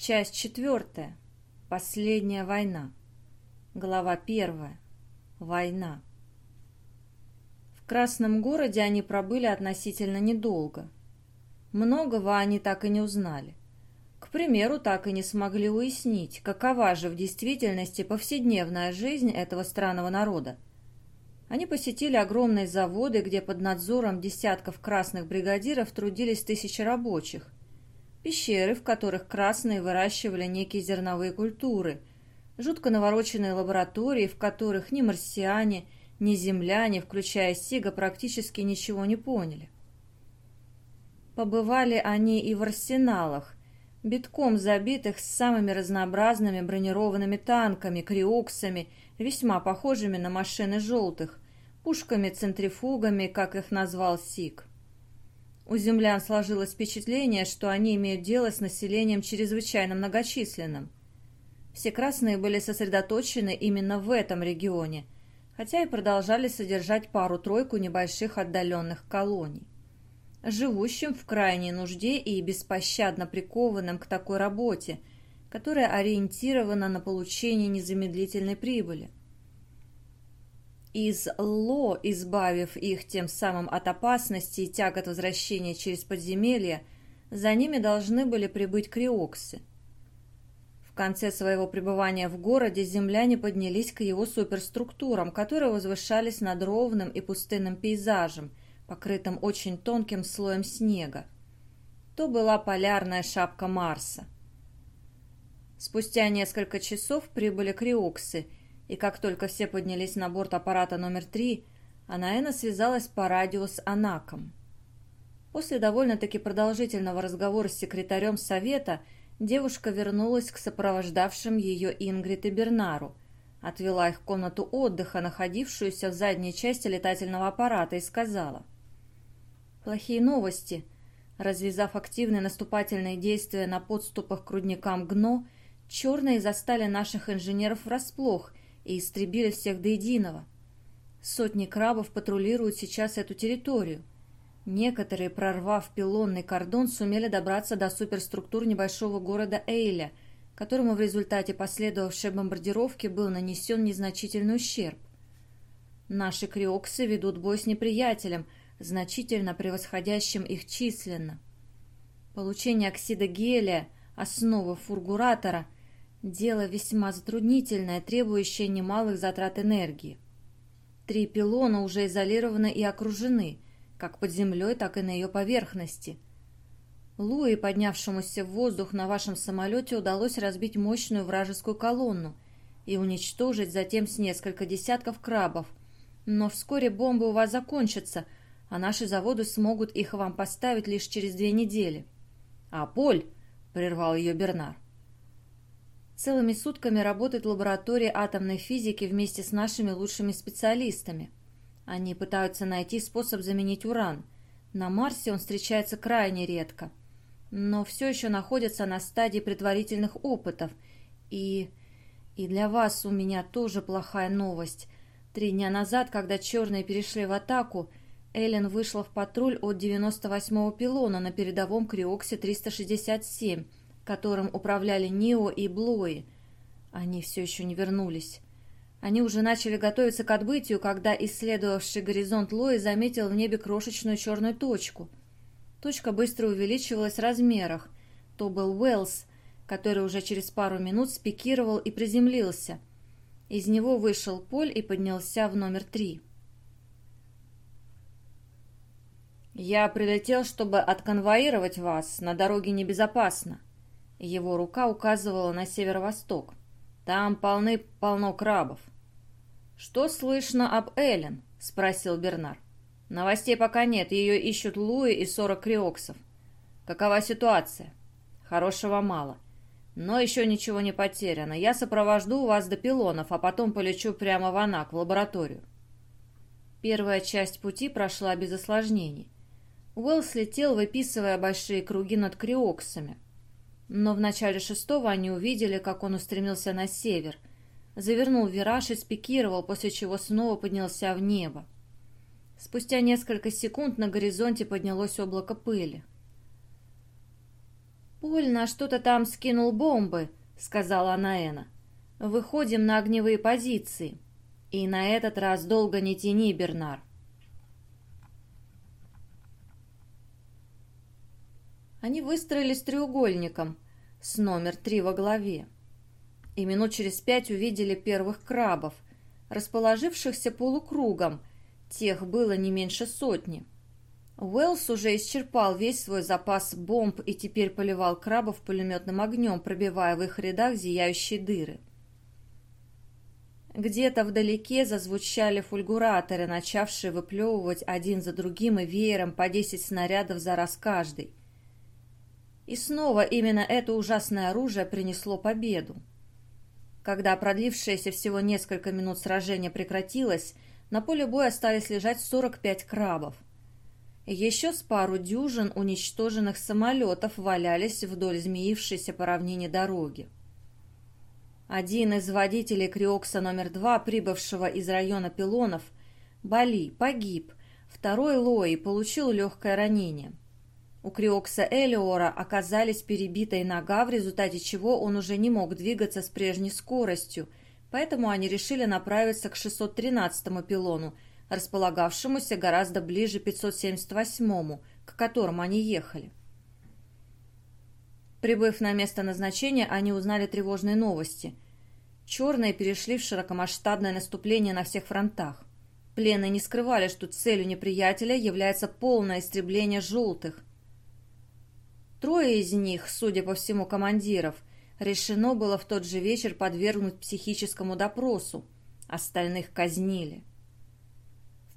Часть четвертая. Последняя война. Глава первая. Война. В Красном городе они пробыли относительно недолго. Многого они так и не узнали. К примеру, так и не смогли уяснить, какова же в действительности повседневная жизнь этого странного народа. Они посетили огромные заводы, где под надзором десятков красных бригадиров трудились тысячи рабочих – пещеры, в которых красные выращивали некие зерновые культуры, жутко навороченные лаборатории, в которых ни марсиане, ни земляне, включая Сига, практически ничего не поняли. Побывали они и в арсеналах, битком забитых с самыми разнообразными бронированными танками, криоксами, весьма похожими на машины желтых, пушками-центрифугами, как их назвал Сиг. У землян сложилось впечатление, что они имеют дело с населением чрезвычайно многочисленным. Все красные были сосредоточены именно в этом регионе, хотя и продолжали содержать пару-тройку небольших отдаленных колоний. Живущим в крайней нужде и беспощадно прикованным к такой работе, которая ориентирована на получение незамедлительной прибыли – из Ло, избавив их тем самым от опасности и тягот возвращения через подземелье, за ними должны были прибыть криоксы. В конце своего пребывания в городе земляне поднялись к его суперструктурам, которые возвышались над ровным и пустынным пейзажем, покрытым очень тонким слоем снега. То была полярная шапка Марса. Спустя несколько часов прибыли криоксы – и как только все поднялись на борт аппарата номер три, Анаэна связалась по радио с Анаком. После довольно-таки продолжительного разговора с секретарем совета девушка вернулась к сопровождавшим ее Ингрид и Бернару, отвела их в комнату отдыха, находившуюся в задней части летательного аппарата, и сказала. «Плохие новости. Развязав активные наступательные действия на подступах к рудникам ГНО, черные застали наших инженеров врасплох и истребили всех до единого. Сотни крабов патрулируют сейчас эту территорию. Некоторые, прорвав пилонный кордон, сумели добраться до суперструктур небольшого города Эйля, которому в результате последовавшей бомбардировки был нанесен незначительный ущерб. Наши криоксы ведут бой с неприятелем, значительно превосходящим их численно. Получение оксида гелия, основы фургуратора – Дело весьма затруднительное, требующее немалых затрат энергии. Три пилона уже изолированы и окружены, как под землей, так и на ее поверхности. Луи, поднявшемуся в воздух на вашем самолете, удалось разбить мощную вражескую колонну и уничтожить затем с несколько десятков крабов. Но вскоре бомбы у вас закончатся, а наши заводы смогут их вам поставить лишь через две недели. «А, Поль!» — прервал ее Бернар. Целыми сутками работает лаборатория атомной физики вместе с нашими лучшими специалистами. Они пытаются найти способ заменить уран. На Марсе он встречается крайне редко. Но все еще находится на стадии предварительных опытов. И... и для вас у меня тоже плохая новость. Три дня назад, когда черные перешли в атаку, Эллен вышла в патруль от 98-го пилона на передовом Криоксе 367 которым управляли Нио и Блуи. Они все еще не вернулись. Они уже начали готовиться к отбытию, когда исследовавший горизонт Лои заметил в небе крошечную черную точку. Точка быстро увеличивалась в размерах. То был Уэллс, который уже через пару минут спикировал и приземлился. Из него вышел Поль и поднялся в номер три. «Я прилетел, чтобы отконвоировать вас. На дороге небезопасно», его рука указывала на северо-восток. Там полны-полно крабов. «Что слышно об Эллен?» — спросил Бернар. «Новостей пока нет, ее ищут Луи и сорок криоксов. Какова ситуация?» «Хорошего мало. Но еще ничего не потеряно. Я сопровожду вас до пилонов, а потом полечу прямо в Анак, в лабораторию». Первая часть пути прошла без осложнений. Уэлл слетел, выписывая большие круги над криоксами — но в начале шестого они увидели, как он устремился на север, завернул вираж и спикировал, после чего снова поднялся в небо. Спустя несколько секунд на горизонте поднялось облако пыли. «Поль что-то там скинул бомбы», — сказала Анаэна. «Выходим на огневые позиции. И на этот раз долго не тяни, Бернар». Они выстроились треугольником с номер три во главе. И минут через пять увидели первых крабов, расположившихся полукругом. Тех было не меньше сотни. Уэллс уже исчерпал весь свой запас бомб и теперь поливал крабов пулеметным огнем, пробивая в их рядах зияющие дыры. Где-то вдалеке зазвучали фульгураторы, начавшие выплевывать один за другим и веером по десять снарядов за раз каждый. И снова именно это ужасное оружие принесло победу. Когда продлившееся всего несколько минут сражение прекратилось, на поле боя остались лежать 45 крабов – еще с пару дюжин уничтоженных самолетов валялись вдоль змеившейся по равнине дороги. Один из водителей Криокса номер два, прибывшего из района пилонов, Бали, погиб, второй Лои получил легкое ранение. У Криокса Элиора оказались перебитая нога, в результате чего он уже не мог двигаться с прежней скоростью, поэтому они решили направиться к 613-му пилону – располагавшемуся гораздо ближе 578-му, к которому они ехали. Прибыв на место назначения, они узнали тревожные новости. Черные перешли в широкомасштабное наступление на всех фронтах. Пленные не скрывали, что целью неприятеля является полное истребление желтых. Трое из них, судя по всему командиров, решено было в тот же вечер подвергнуть психическому допросу. Остальных казнили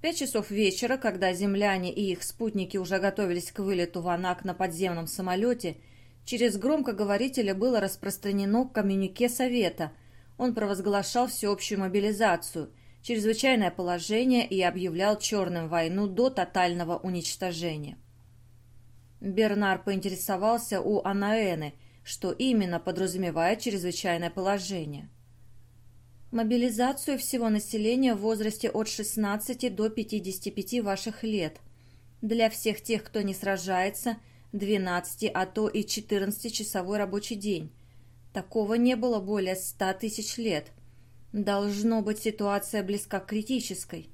пять часов вечера, когда земляне и их спутники уже готовились к вылету в Анак на подземном самолете, через громкоговорителя было распространено коммюнике Совета. Он провозглашал всеобщую мобилизацию, чрезвычайное положение и объявлял черным войну до тотального уничтожения. Бернар поинтересовался у Анаэны, что именно подразумевает чрезвычайное положение – мобилизацию всего населения в возрасте от 16 до 55 ваших лет. Для всех тех, кто не сражается, 12, а то и 14-часовой рабочий день. Такого не было более 100 тысяч лет. Должно быть, ситуация близка к критической.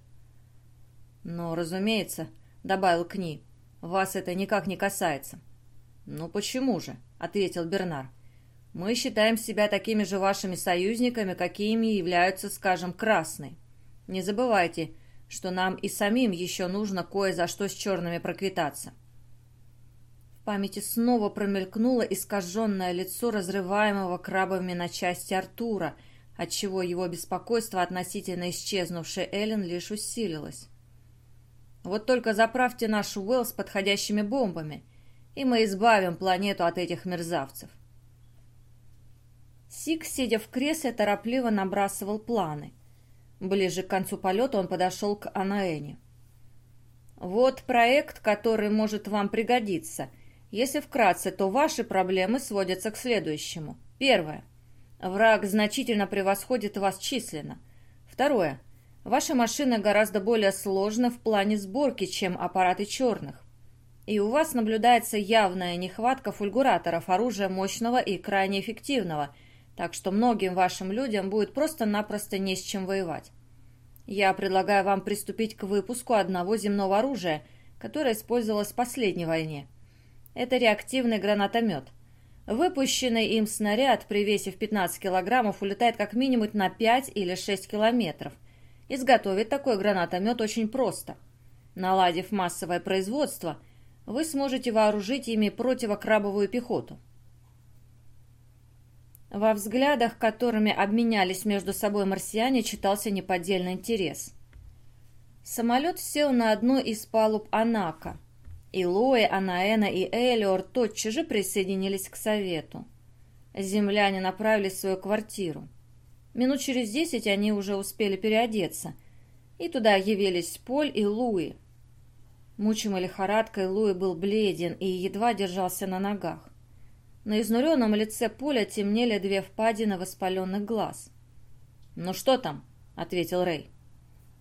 Но, разумеется, добавил Кни, вас это никак не касается. Ну почему же? ответил Бернар. Мы считаем себя такими же вашими союзниками, какими являются, скажем, красные. Не забывайте, что нам и самим еще нужно кое за что с черными проквитаться. В памяти снова промелькнуло искаженное лицо разрываемого крабами на части Артура, отчего его беспокойство относительно исчезнувшей Эллен лишь усилилось. Вот только заправьте наш Уэлл с подходящими бомбами, и мы избавим планету от этих мерзавцев. Сик, сидя в кресле, торопливо набрасывал планы. Ближе к концу полета он подошел к Анаэне. «Вот проект, который может вам пригодиться. Если вкратце, то ваши проблемы сводятся к следующему. Первое. Враг значительно превосходит вас численно. Второе. Ваша машина гораздо более сложна в плане сборки, чем аппараты черных. И у вас наблюдается явная нехватка фульгураторов, оружия мощного и крайне эффективного – так что многим вашим людям будет просто-напросто не с чем воевать. Я предлагаю вам приступить к выпуску одного земного оружия, которое использовалось в последней войне. Это реактивный гранатомет. Выпущенный им снаряд при весе в 15 килограммов улетает как минимум на 5 или 6 километров. Изготовить такой гранатомет очень просто. Наладив массовое производство, вы сможете вооружить ими противокрабовую пехоту. Во взглядах, которыми обменялись между собой марсиане, читался неподдельный интерес. Самолет сел на одну из палуб Анака. И Лои, Анаэна и Элиор тотчас же присоединились к совету. Земляне направились в свою квартиру. Минут через десять они уже успели переодеться, и туда явились Поль и Луи. Мучимый лихорадкой Луи был бледен и едва держался на ногах. На изнуренном лице Поля темнели две впадины воспаленных глаз. «Ну что там?» — ответил Рэй.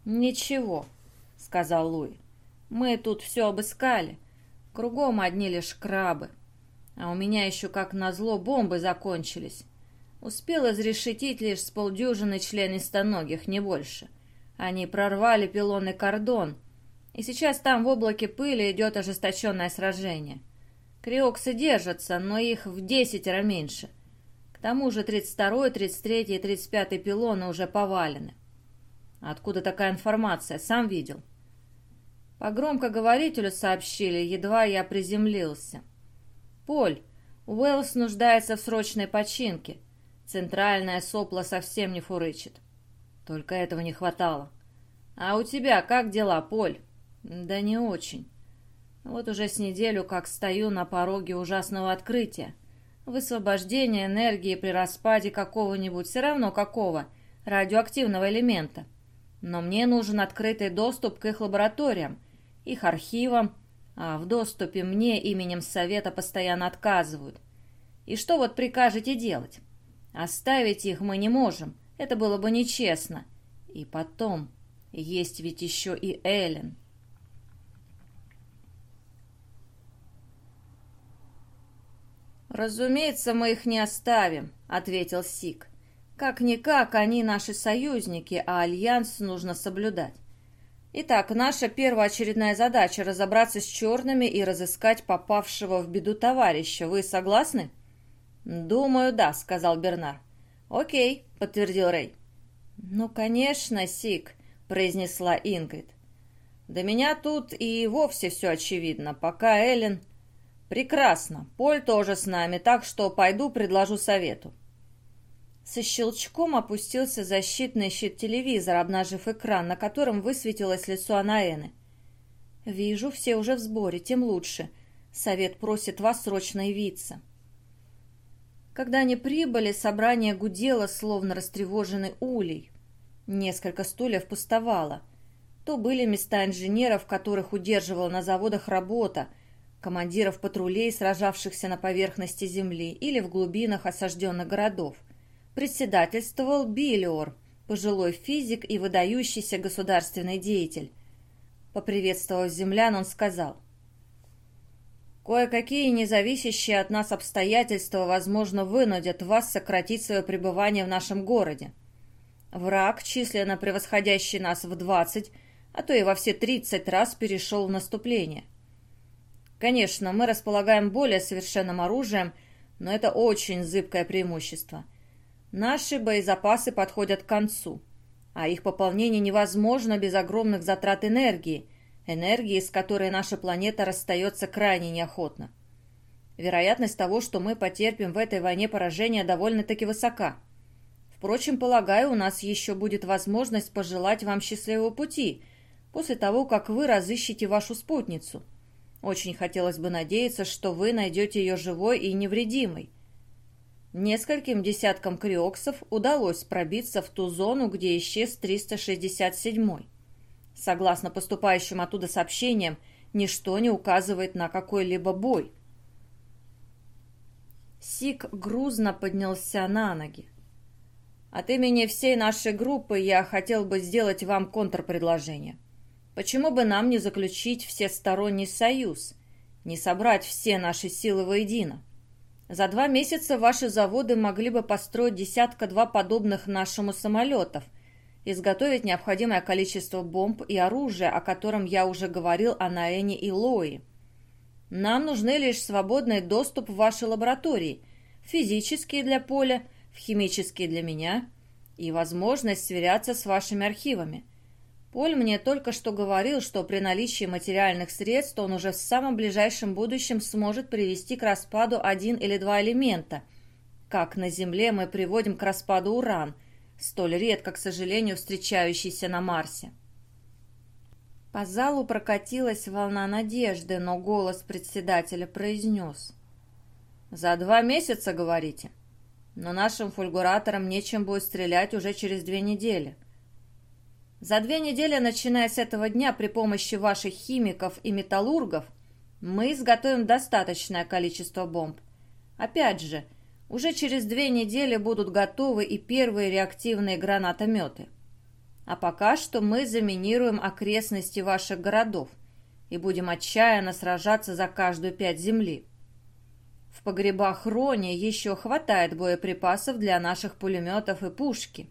«Ничего», — сказал Луи. «Мы тут все обыскали. Кругом одни лишь крабы. А у меня еще, как назло, бомбы закончились. Успел изрешетить лишь с полдюжины членистоногих, не больше. Они прорвали пилонный кордон, и сейчас там в облаке пыли идет ожесточенное сражение. Криоксы держатся, но их в десятеро меньше. К тому же 32-й, 33-й и 35-й пилоны уже повалены. Откуда такая информация? Сам видел. По громкоговорителю сообщили, едва я приземлился. «Поль, Уэллс нуждается в срочной починке. Центральное сопло совсем не фурычит. Только этого не хватало. А у тебя как дела, Поль? Да не очень. Вот уже с неделю как стою на пороге ужасного открытия. Высвобождение энергии при распаде какого-нибудь, все равно какого, радиоактивного элемента. Но мне нужен открытый доступ к их лабораториям, их архивам, а в доступе мне именем Совета постоянно отказывают. И что вот прикажете делать? Оставить их мы не можем, это было бы нечестно. И потом, есть ведь еще и Эллен. «Разумеется, мы их не оставим», — ответил Сик. «Как-никак, они наши союзники, а альянс нужно соблюдать. Итак, наша первоочередная задача — разобраться с черными и разыскать попавшего в беду товарища. Вы согласны?» «Думаю, да», — сказал Бернар. «Окей», — подтвердил Рэй. «Ну, конечно, Сик», — произнесла Ингрид. «Да меня тут и вовсе все очевидно, пока Эллен...» «Прекрасно. Поль тоже с нами, так что пойду предложу совету». Со щелчком опустился защитный щит телевизора, обнажив экран, на котором высветилось лицо Анаэны. «Вижу, все уже в сборе, тем лучше. Совет просит вас срочно явиться». Когда они прибыли, собрание гудело, словно растревоженный улей. Несколько стульев пустовало. То были места инженеров, которых удерживала на заводах работа, командиров патрулей, сражавшихся на поверхности земли или в глубинах осажденных городов. Председательствовал Биллиор, пожилой физик и выдающийся государственный деятель. Поприветствовав землян, он сказал – Кое-какие независящие от нас обстоятельства, возможно, вынудят вас сократить свое пребывание в нашем городе. Враг, численно превосходящий нас в 20, а то и во все 30 раз перешел в наступление. Конечно, мы располагаем более совершенным оружием, но это очень зыбкое преимущество. Наши боезапасы подходят к концу, а их пополнение невозможно без огромных затрат энергии – энергии, с которой наша планета расстается крайне неохотно. Вероятность того, что мы потерпим в этой войне поражение, довольно-таки высока. Впрочем, полагаю, у нас еще будет возможность пожелать вам счастливого пути после того, как вы разыщете вашу спутницу. Очень хотелось бы надеяться, что вы найдете ее живой и невредимой. Нескольким десяткам криоксов удалось пробиться в ту зону, где исчез 367-й. Согласно поступающим оттуда сообщениям, ничто не указывает на какой-либо бой. Сик грузно поднялся на ноги. От имени всей нашей группы я хотел бы сделать вам контрпредложение. Почему бы нам не заключить всесторонний союз, не собрать все наши силы воедино? За два месяца ваши заводы могли бы построить десятка-два подобных нашему самолетов – изготовить необходимое количество бомб и оружия, о котором я уже говорил о Наэне и Лои. Нам нужны лишь свободный доступ в ваши лаборатории, физические для Поля, химические для меня, и возможность сверяться с вашими архивами. Поль мне только что говорил, что при наличии материальных средств он уже в самом ближайшем будущем сможет привести к распаду один или два элемента, как на Земле мы приводим к распаду уран – столь редко, к сожалению, встречающийся на Марсе. По залу прокатилась волна надежды, но голос председателя произнес. «За два месяца, говорите? Но нашим фульгураторам нечем будет стрелять уже через две недели». За две недели, начиная с этого дня, при помощи ваших химиков и металлургов, мы изготовим достаточное количество бомб. Опять же, уже через две недели будут готовы и первые реактивные гранатометы. А пока что мы заминируем окрестности ваших городов и будем отчаянно сражаться за каждую пять земли. В погребах Рони еще хватает боеприпасов для наших пулеметов и пушки.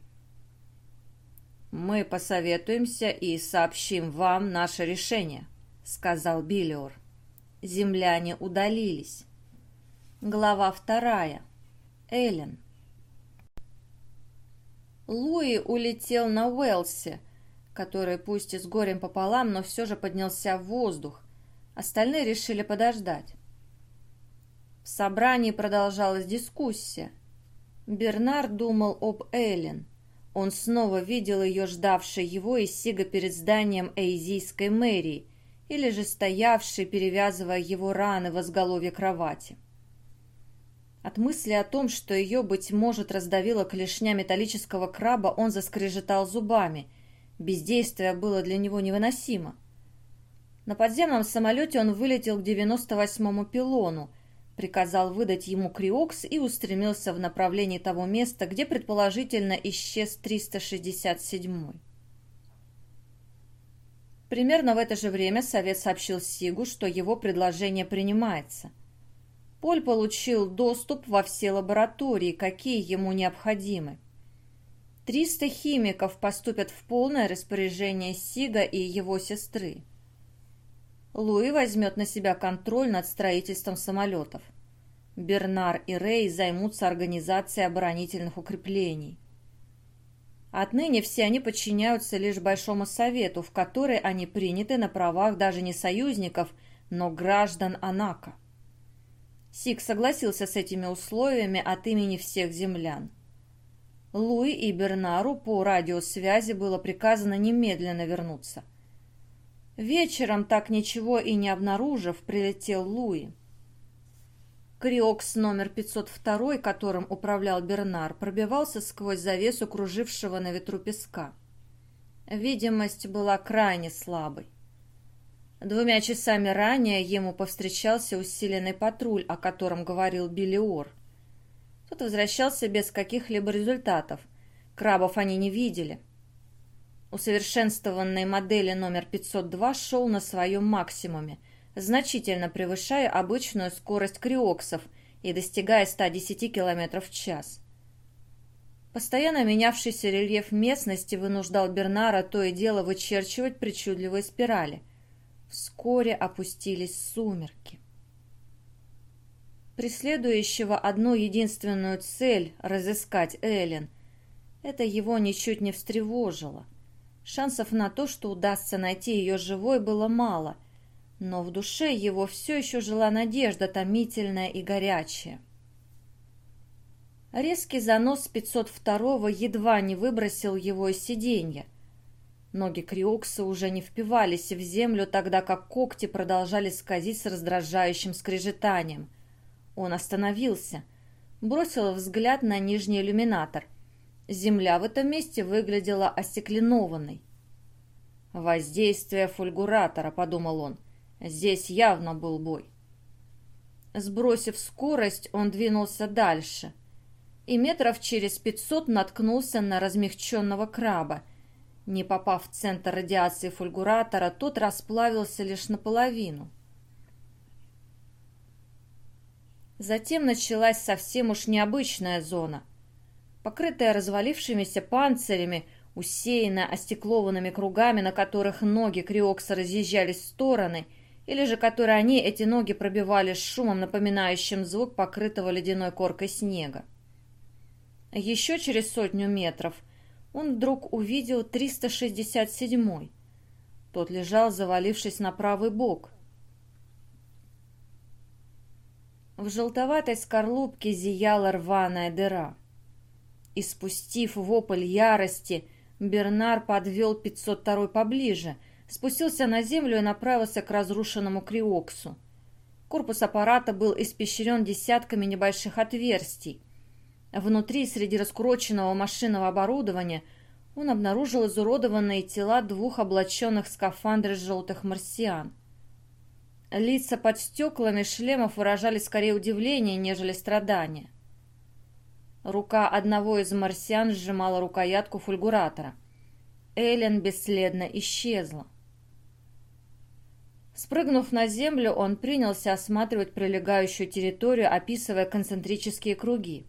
«Мы посоветуемся и сообщим вам наше решение», — сказал Биллиор. Земляне удалились. Глава вторая. Эллен. Луи улетел на Уэлси, который пусть и с горем пополам, но все же поднялся в воздух. Остальные решили подождать. В собрании продолжалась дискуссия. Бернар думал об Эллен. Он снова видел ее ждавшей его из Сига перед зданием Эйзийской мэрии или же стоявшей, перевязывая его раны в изголовье кровати. От мысли о том, что ее, быть может, раздавила клешня металлического краба, он заскрежетал зубами. Бездействие было для него невыносимо. На подземном самолете он вылетел к 98-му пилону, приказал выдать ему криокс и устремился в направлении того места, где предположительно исчез 367-й. Примерно в это же время Совет сообщил Сигу, что его предложение принимается – Поль получил доступ во все лаборатории, какие ему необходимы. 300 химиков поступят в полное распоряжение Сига и его сестры. Луи возьмет на себя контроль над строительством самолетов. Бернар и Рэй займутся организацией оборонительных укреплений. Отныне все они подчиняются лишь Большому Совету, в который они приняты на правах даже не союзников, но граждан Анака. Сик согласился с этими условиями от имени всех землян. Луи и Бернару по радиосвязи было приказано немедленно вернуться. Вечером, так ничего и не обнаружив, прилетел Луи. Криокс номер 502, которым управлял Бернар, пробивался сквозь завесу кружившего на ветру песка. Видимость была крайне слабой. Двумя часами ранее ему повстречался усиленный патруль, о котором говорил Билли Ор. Тот возвращался без каких-либо результатов. Крабов они не видели. Усовершенствованной модели номер 502 шел на своем максимуме, значительно превышая обычную скорость криоксов и достигая 110 км в час. Постоянно менявшийся рельеф местности вынуждал Бернара то и дело вычерчивать причудливые спирали – Вскоре опустились сумерки. Преследующего одну единственную цель — разыскать Эллен. Это его ничуть не встревожило. Шансов на то, что удастся найти ее живой, было мало, но в душе его все еще жила надежда томительная и горячая. Резкий занос 502-го едва не выбросил его из сиденья — Ноги Криокса уже не впивались в землю, тогда как когти продолжали скользить с раздражающим скрежетанием. Он остановился, бросил взгляд на нижний иллюминатор. Земля в этом месте выглядела остекленованной. «Воздействие фульгуратора», — подумал он. «Здесь явно был бой». Сбросив скорость, он двинулся дальше. И метров через пятьсот наткнулся на размягченного краба — не попав в центр радиации фульгуратора, тот расплавился лишь наполовину. Затем началась совсем уж необычная зона. Покрытая развалившимися панцирями, усеянная остеклованными кругами, на которых ноги Криокса разъезжались в стороны, или же которые они, эти ноги, пробивали с шумом, напоминающим звук покрытого ледяной коркой снега. Еще через сотню метров – он вдруг увидел 367-й. Тот лежал, завалившись на правый бок. В желтоватой скорлупке зияла рваная дыра. И спустив вопль ярости, Бернар подвел 502-й поближе, спустился на землю и направился к разрушенному Криоксу. Корпус аппарата был испещрен десятками небольших отверстий. Внутри, среди раскуроченного машинного оборудования, он обнаружил изуродованные тела двух облаченных в скафандры желтых марсиан. Лица под стеклами шлемов выражали скорее удивление, нежели страдание. Рука одного из марсиан сжимала рукоятку фульгуратора. Эллен бесследно исчезла. Спрыгнув на землю, он принялся осматривать прилегающую территорию, описывая концентрические круги.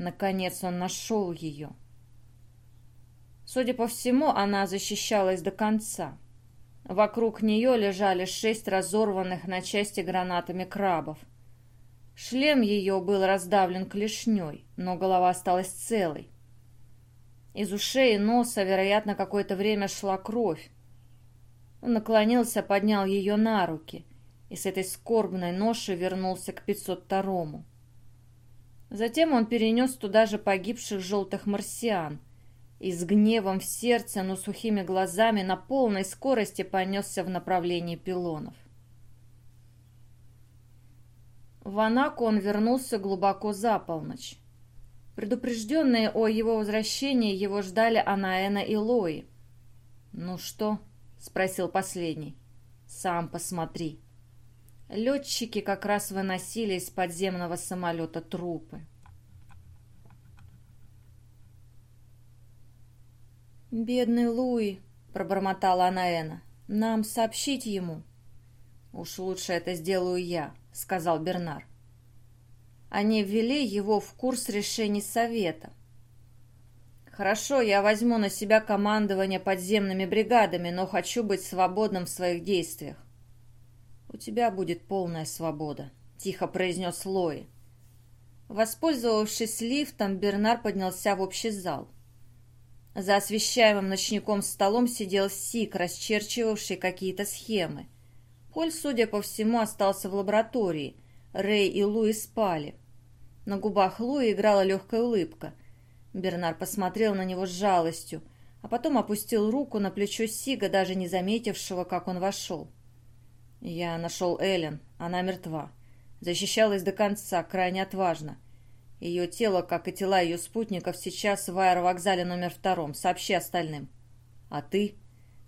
Наконец он нашел ее. Судя по всему, она защищалась до конца. Вокруг нее лежали шесть разорванных на части гранатами крабов. Шлем ее был раздавлен клешней, но голова осталась целой. Из ушей и носа, вероятно, какое-то время шла кровь. Он наклонился, поднял ее на руки и с этой скорбной ношей вернулся к 502-му. Затем он перенес туда же погибших желтых марсиан и с гневом в сердце, но сухими глазами на полной скорости понесся в направлении пилонов. В Анаку он вернулся глубоко за полночь. Предупрежденные о его возвращении его ждали Анаэна и Лои. «Ну что?» — спросил последний. «Сам посмотри». Летчики как раз выносили из подземного самолета трупы. «Бедный Луи», — пробормотала Анаэна, — «нам сообщить ему». «Уж лучше это сделаю я», — сказал Бернар. Они ввели его в курс решений совета. Хорошо, я возьму на себя командование подземными бригадами, но хочу быть свободным в своих действиях. У тебя будет полная свобода, тихо произнес Лои. Воспользовавшись лифтом, Бернар поднялся в общий зал. За освещаемым ночником столом сидел Сик, расчерчивавший какие-то схемы. Поль, судя по всему, остался в лаборатории. Рэй и Луи спали. На губах Луи играла легкая улыбка – Бернар посмотрел на него с жалостью, а потом опустил руку на плечо Сига, даже не заметившего, как он вошел. «Я нашел Эллен. Она мертва. Защищалась до конца, крайне отважно. Ее тело, как и тела ее спутников, сейчас в аэровокзале номер втором. Сообщи остальным. А ты?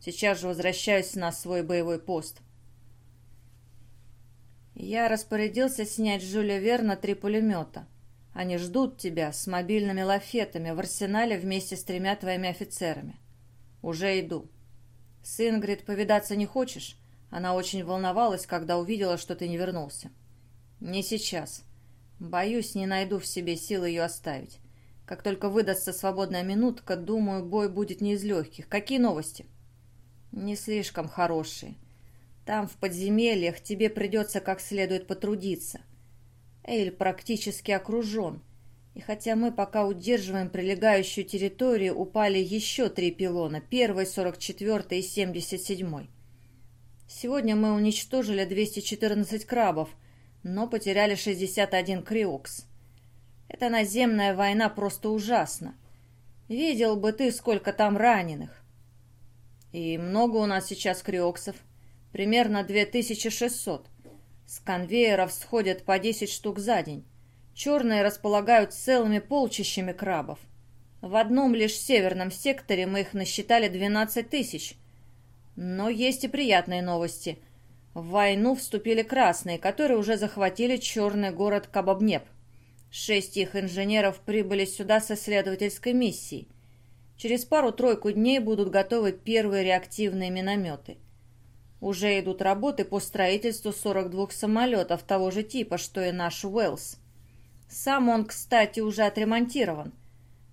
Сейчас же возвращаюсь на свой боевой пост». Я распорядился снять с Жюля Верна три пулемета — они ждут тебя с мобильными лафетами в арсенале вместе с тремя твоими офицерами. Уже иду. С Ингрид повидаться не хочешь? Она очень волновалась, когда увидела, что ты не вернулся. Не сейчас. Боюсь, не найду в себе силы ее оставить. Как только выдастся свободная минутка, думаю, бой будет не из легких. Какие новости? Не слишком хорошие. Там, в подземельях, тебе придется как следует потрудиться. Эйль практически окружен. И хотя мы пока удерживаем прилегающую территорию, упали еще три пилона, первый, 44 и 77. Сегодня мы уничтожили 214 крабов, но потеряли 61 криокс. Эта наземная война просто ужасна. Видел бы ты, сколько там раненых. И много у нас сейчас криоксов. Примерно 2600. С конвейеров сходят по 10 штук за день. Черные располагают целыми полчищами крабов. В одном лишь северном секторе мы их насчитали 12 тысяч. Но есть и приятные новости. В войну вступили красные, которые уже захватили черный город Кабабнеп. Шесть их инженеров прибыли сюда с исследовательской миссией. Через пару-тройку дней будут готовы первые реактивные минометы – уже идут работы по строительству 42 самолетов того же типа, что и наш Уэллс. Сам он, кстати, уже отремонтирован.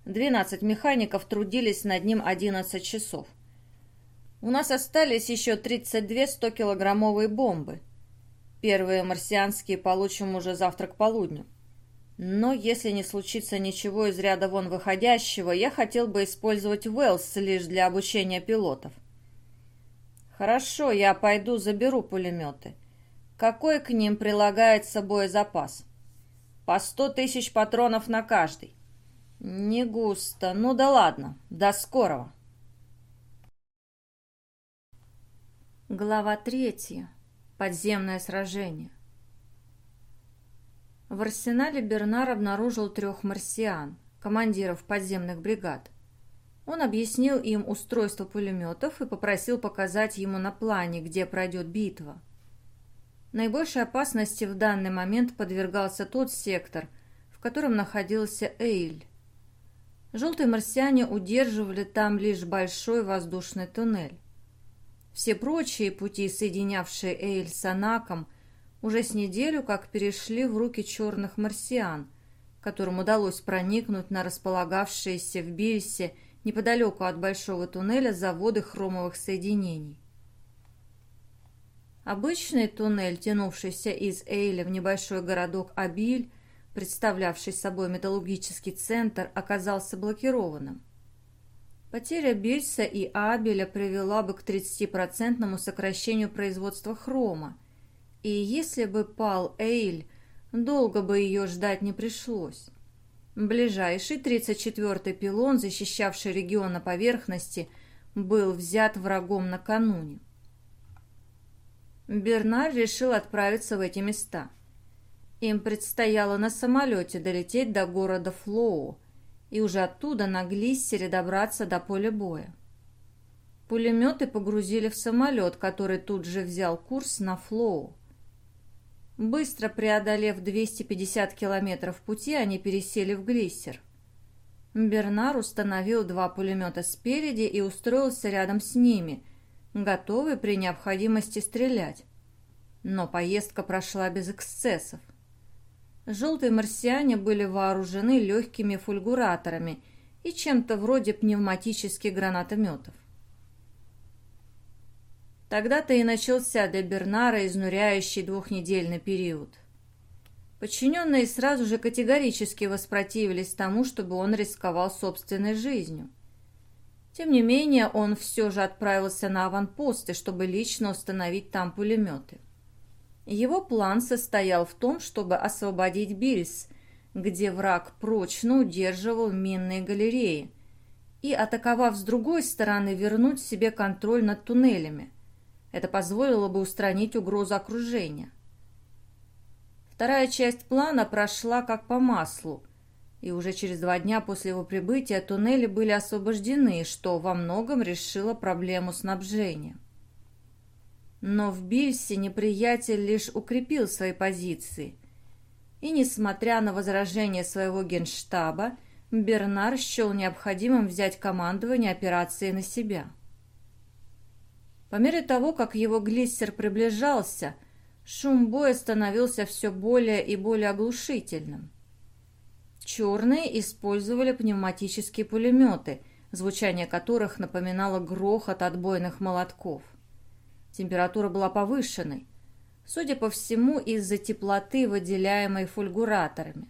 12 механиков трудились над ним 11 часов. У нас остались еще 32 100-килограммовые бомбы. Первые марсианские получим уже завтра к полудню. Но если не случится ничего из ряда вон выходящего, я хотел бы использовать Уэллс лишь для обучения пилотов. «Хорошо, я пойду заберу пулеметы. Какой к ним прилагается боезапас?» «По сто тысяч патронов на каждый». «Не густо. Ну да ладно. До скорого». Глава третья. Подземное сражение. В арсенале Бернар обнаружил трех марсиан, командиров подземных бригад. Он объяснил им устройство пулеметов и попросил показать ему на плане, где пройдет битва. Наибольшей опасности в данный момент подвергался тот сектор, в котором находился Эйль. Желтые марсиане удерживали там лишь большой воздушный туннель. Все прочие пути, соединявшие Эйль с Анаком, уже с неделю как перешли в руки черных марсиан, которым удалось проникнуть на располагавшиеся в Бильсе неподалеку от большого туннеля заводы хромовых соединений. Обычный туннель, тянувшийся из Эйля в небольшой городок Абиль, представлявший собой металлургический центр, оказался блокированным. Потеря Бильса и Абеля привела бы к 30% сокращению производства хрома, и если бы пал Эйль, долго бы ее ждать не пришлось. Ближайший 34-й пилон, защищавший регион на поверхности, был взят врагом накануне. Бернар решил отправиться в эти места. Им предстояло на самолете долететь до города Флоу и уже оттуда на глиссере добраться до поля боя. Пулеметы погрузили в самолет, который тут же взял курс на Флоу. Быстро преодолев 250 километров пути, они пересели в глиссер. Бернар установил два пулемета спереди и устроился рядом с ними, готовый при необходимости стрелять. Но поездка прошла без эксцессов. Желтые марсиане были вооружены легкими фульгураторами и чем-то вроде пневматических гранатометов. Тогда-то и начался для Бернара изнуряющий двухнедельный период. Подчиненные сразу же категорически воспротивились тому, чтобы он рисковал собственной жизнью. Тем не менее, он все же отправился на аванпосты, чтобы лично установить там пулеметы. Его план состоял в том, чтобы освободить Бильс, где враг прочно удерживал минные галереи, и, атаковав с другой стороны, вернуть себе контроль над туннелями. Это позволило бы устранить угрозу окружения. Вторая часть плана прошла как по маслу – и уже через два дня после его прибытия туннели были освобождены, что во многом решило проблему снабжения. Но в Бильсе неприятель лишь укрепил свои позиции. И, несмотря на возражения своего генштаба, Бернар счел необходимым взять командование операции на себя. По мере того, как его глиссер приближался, шум боя становился все более и более оглушительным. Черные использовали пневматические пулеметы, звучание которых напоминало грохот отбойных молотков. Температура была повышенной, судя по всему, из-за теплоты, выделяемой фульгураторами.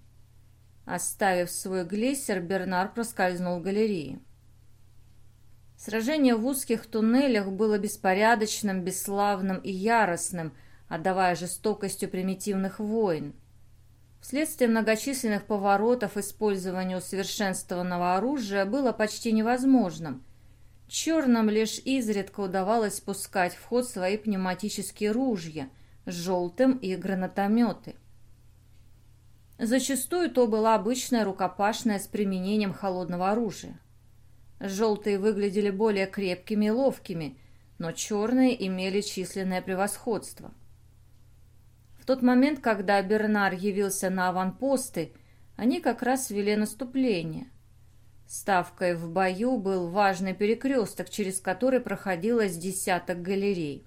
Оставив свой глиссер, Бернар проскользнул в галереи. Сражение в узких туннелях было беспорядочным, бесславным и яростным, отдавая жестокостью примитивных войн. Вследствие многочисленных поворотов использование усовершенствованного оружия было почти невозможным. Черным лишь изредка удавалось пускать в ход свои пневматические ружья, желтым и гранатометы. Зачастую то была обычная рукопашная с применением холодного оружия. Желтые выглядели более крепкими и ловкими, но черные имели численное превосходство тот момент, когда Бернар явился на аванпосты, они как раз вели наступление. Ставкой в бою был важный перекресток, через который проходилось десяток галерей.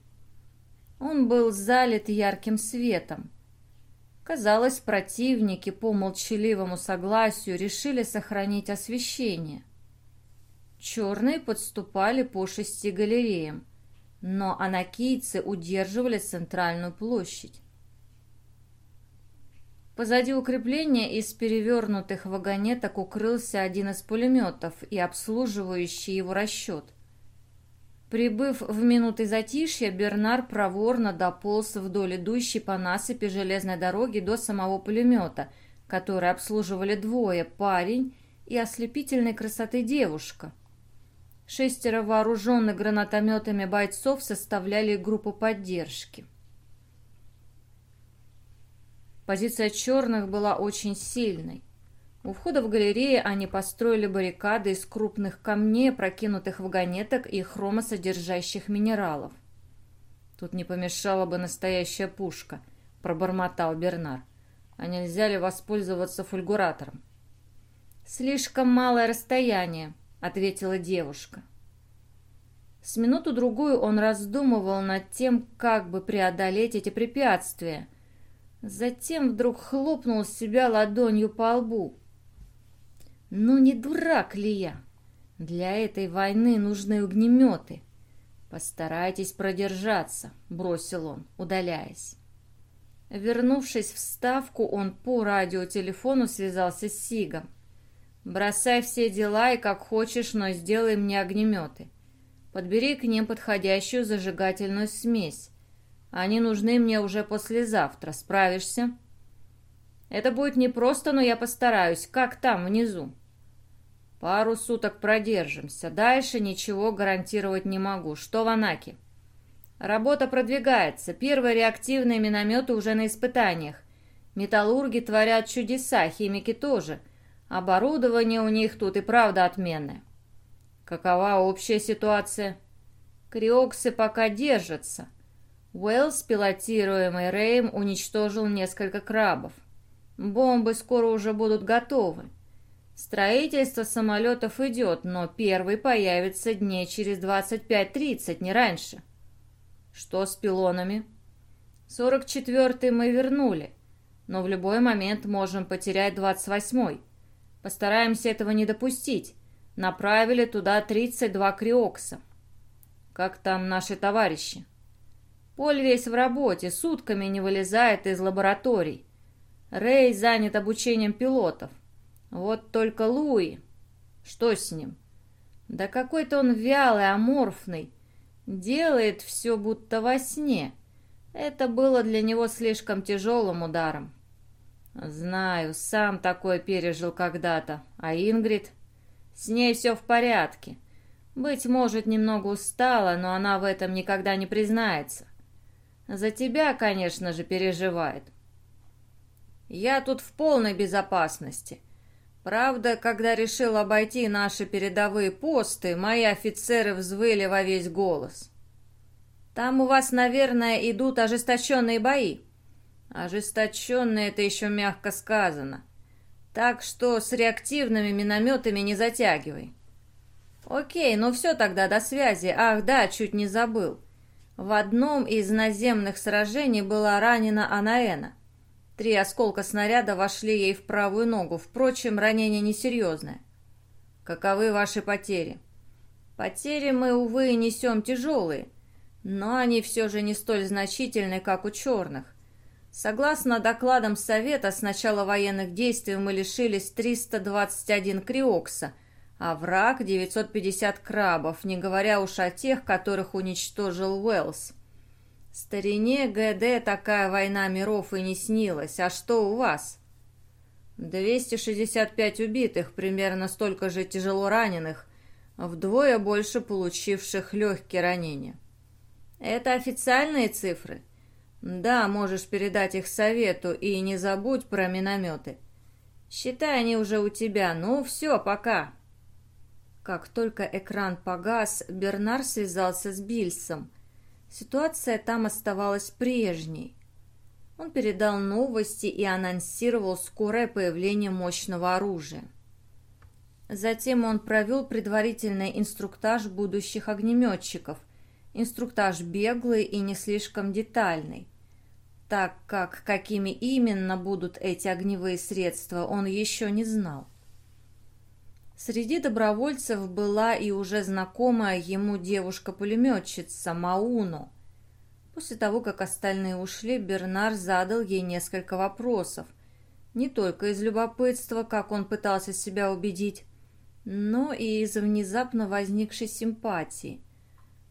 Он был залит ярким светом. Казалось, противники по молчаливому согласию решили сохранить освещение. Черные подступали по шести галереям, но анакийцы удерживали центральную площадь. Позади укрепления из перевернутых вагонеток укрылся один из пулеметов и обслуживающий его расчет. Прибыв в минуты затишья, Бернар проворно дополз вдоль идущей по насыпи железной дороги до самого пулемета, который обслуживали двое, парень и ослепительной красоты девушка. Шестеро вооруженных гранатометами бойцов составляли группу поддержки. Позиция черных была очень сильной. У входа в галерею они построили баррикады из крупных камней, прокинутых вагонеток и хромосодержащих минералов. «Тут не помешала бы настоящая пушка», — пробормотал Бернар. «А нельзя ли воспользоваться фульгуратором?» «Слишком малое расстояние», — ответила девушка. С минуту-другую он раздумывал над тем, как бы преодолеть эти препятствия. Затем вдруг хлопнул себя ладонью по лбу. «Ну не дурак ли я? Для этой войны нужны огнеметы. Постарайтесь продержаться», — бросил он, удаляясь. Вернувшись в Ставку, он по радиотелефону связался с Сигом. «Бросай все дела и как хочешь, но сделай мне огнеметы. Подбери к ним подходящую зажигательную смесь. Они нужны мне уже послезавтра. Справишься?» «Это будет непросто, но я постараюсь. Как там, внизу?» «Пару суток продержимся. Дальше ничего гарантировать не могу. Что в Анаке?» Работа продвигается. Первые реактивные минометы уже на испытаниях. Металлурги творят чудеса, химики тоже. Оборудование у них тут и правда отменное. Какова общая ситуация? Криоксы пока держатся. Уэллс, пилотируемый Рэем, уничтожил несколько крабов. Бомбы скоро уже будут готовы. Строительство самолетов идет, но первый появится дней через 25-30, не раньше. Что с пилонами? 44-й мы вернули, но в любой момент можем потерять 28-й. Постараемся этого не допустить. Направили туда 32 криокса. Как там наши товарищи? Поль весь в работе, сутками не вылезает из лабораторий. Рэй занят обучением пилотов. Вот только Луи. Что с ним? Да какой-то он вялый, аморфный. Делает все будто во сне. Это было для него слишком тяжелым ударом. Знаю, сам такое пережил когда-то. А Ингрид? С ней все в порядке. Быть может, немного устала, но она в этом никогда не признается. За тебя, конечно же, переживает. Я тут в полной безопасности. Правда, когда решил обойти наши передовые посты, мои офицеры взвыли во весь голос. Там у вас, наверное, идут ожесточенные бои. Ожесточенные — это еще мягко сказано. Так что с реактивными минометами не затягивай. Окей, ну все тогда, до связи. Ах, да, чуть не забыл. В одном из наземных сражений была ранена Анаэна. Три осколка снаряда вошли ей в правую ногу. Впрочем, ранение несерьезное. Каковы ваши потери? Потери мы, увы, несем тяжелые, но они все же не столь значительны, как у черных. Согласно докладам Совета, с начала военных действий мы лишились 321 криокса, а враг 950 крабов, не говоря уж о тех, которых уничтожил Уэллс. Старине ГД такая война миров и не снилась. А что у вас? 265 убитых, примерно столько же тяжело раненых, вдвое больше получивших легкие ранения. Это официальные цифры? Да, можешь передать их совету и не забудь про минометы. Считай, они уже у тебя. Ну, все, пока. Как только экран погас, Бернар связался с Бильсом – Ситуация там оставалась прежней. Он передал новости и анонсировал скорое появление мощного оружия. Затем он провел предварительный инструктаж будущих огнеметчиков, инструктаж беглый и не слишком детальный, так как какими именно будут эти огневые средства, он еще не знал. Среди добровольцев была и уже знакомая ему девушка-пулеметчица Мауно. После того, как остальные ушли, Бернар задал ей несколько вопросов. Не только из любопытства, как он пытался себя убедить, но и из внезапно возникшей симпатии.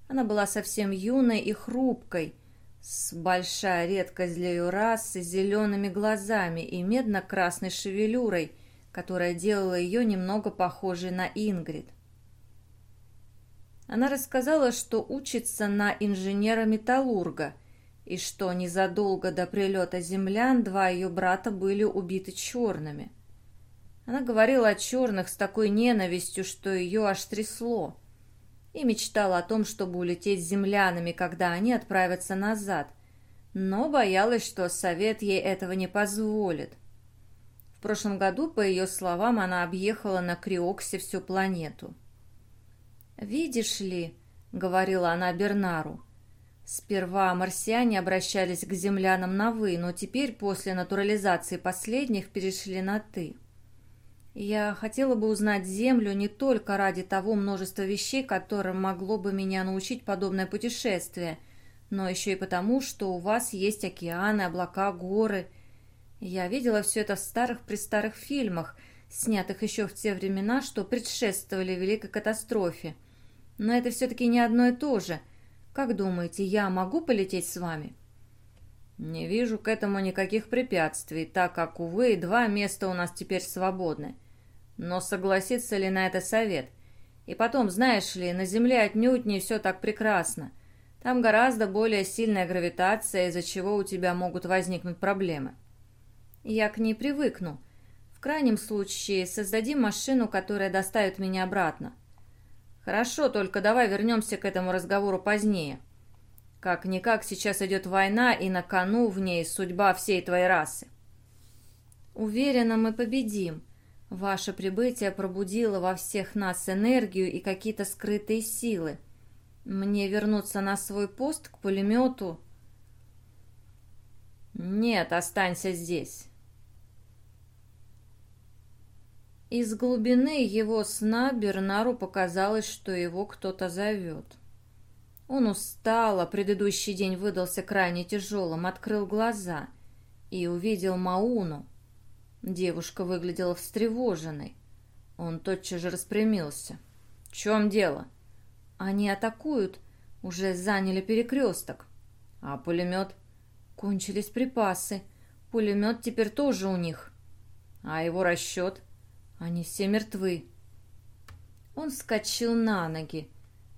Она была совсем юной и хрупкой, с большая редкость для ее расы, зелеными глазами и медно-красной шевелюрой, которая делала ее немного похожей на Ингрид. Она рассказала, что учится на инженера-металлурга, и что незадолго до прилета землян два ее брата были убиты черными. Она говорила о черных с такой ненавистью, что ее аж трясло, и мечтала о том, чтобы улететь с землянами, когда они отправятся назад, но боялась, что совет ей этого не позволит. В прошлом году, по ее словам, она объехала на Криоксе всю планету. «Видишь ли, — говорила она Бернару. Сперва марсиане обращались к землянам на «вы», но теперь, после натурализации последних, перешли на «ты». Я хотела бы узнать Землю не только ради того множества вещей, которым могло бы меня научить подобное путешествие, но еще и потому, что у вас есть океаны, облака, горы. Я видела все это в старых-престарых фильмах, снятых еще в те времена, что предшествовали Великой катастрофе. Но это все-таки не одно и то же. Как думаете, я могу полететь с вами?» «Не вижу к этому никаких препятствий, так как, увы, два места у нас теперь свободны. Но согласится ли на это совет? И потом, знаешь ли, на Земле отнюдь не все так прекрасно. Там гораздо более сильная гравитация, из-за чего у тебя могут возникнуть проблемы. Я к ней привыкну. В крайнем случае, создадим машину, которая доставит меня обратно. Хорошо, только давай вернемся к этому разговору позднее». Как-никак сейчас идет война, и на кону в ней судьба всей твоей расы. Уверена, мы победим. Ваше прибытие пробудило во всех нас энергию и какие-то скрытые силы. Мне вернуться на свой пост к пулемету? Нет, останься здесь. Из глубины его сна Бернару показалось, что его кто-то зовет. Он устал, а предыдущий день выдался крайне тяжелым, открыл глаза и увидел Мауну. Девушка выглядела встревоженной. Он тотчас же распрямился. «В чем дело?» «Они атакуют. Уже заняли перекресток». «А пулемет?» «Кончились припасы. Пулемет теперь тоже у них». «А его расчет?» «Они все мертвы». Он вскочил на ноги.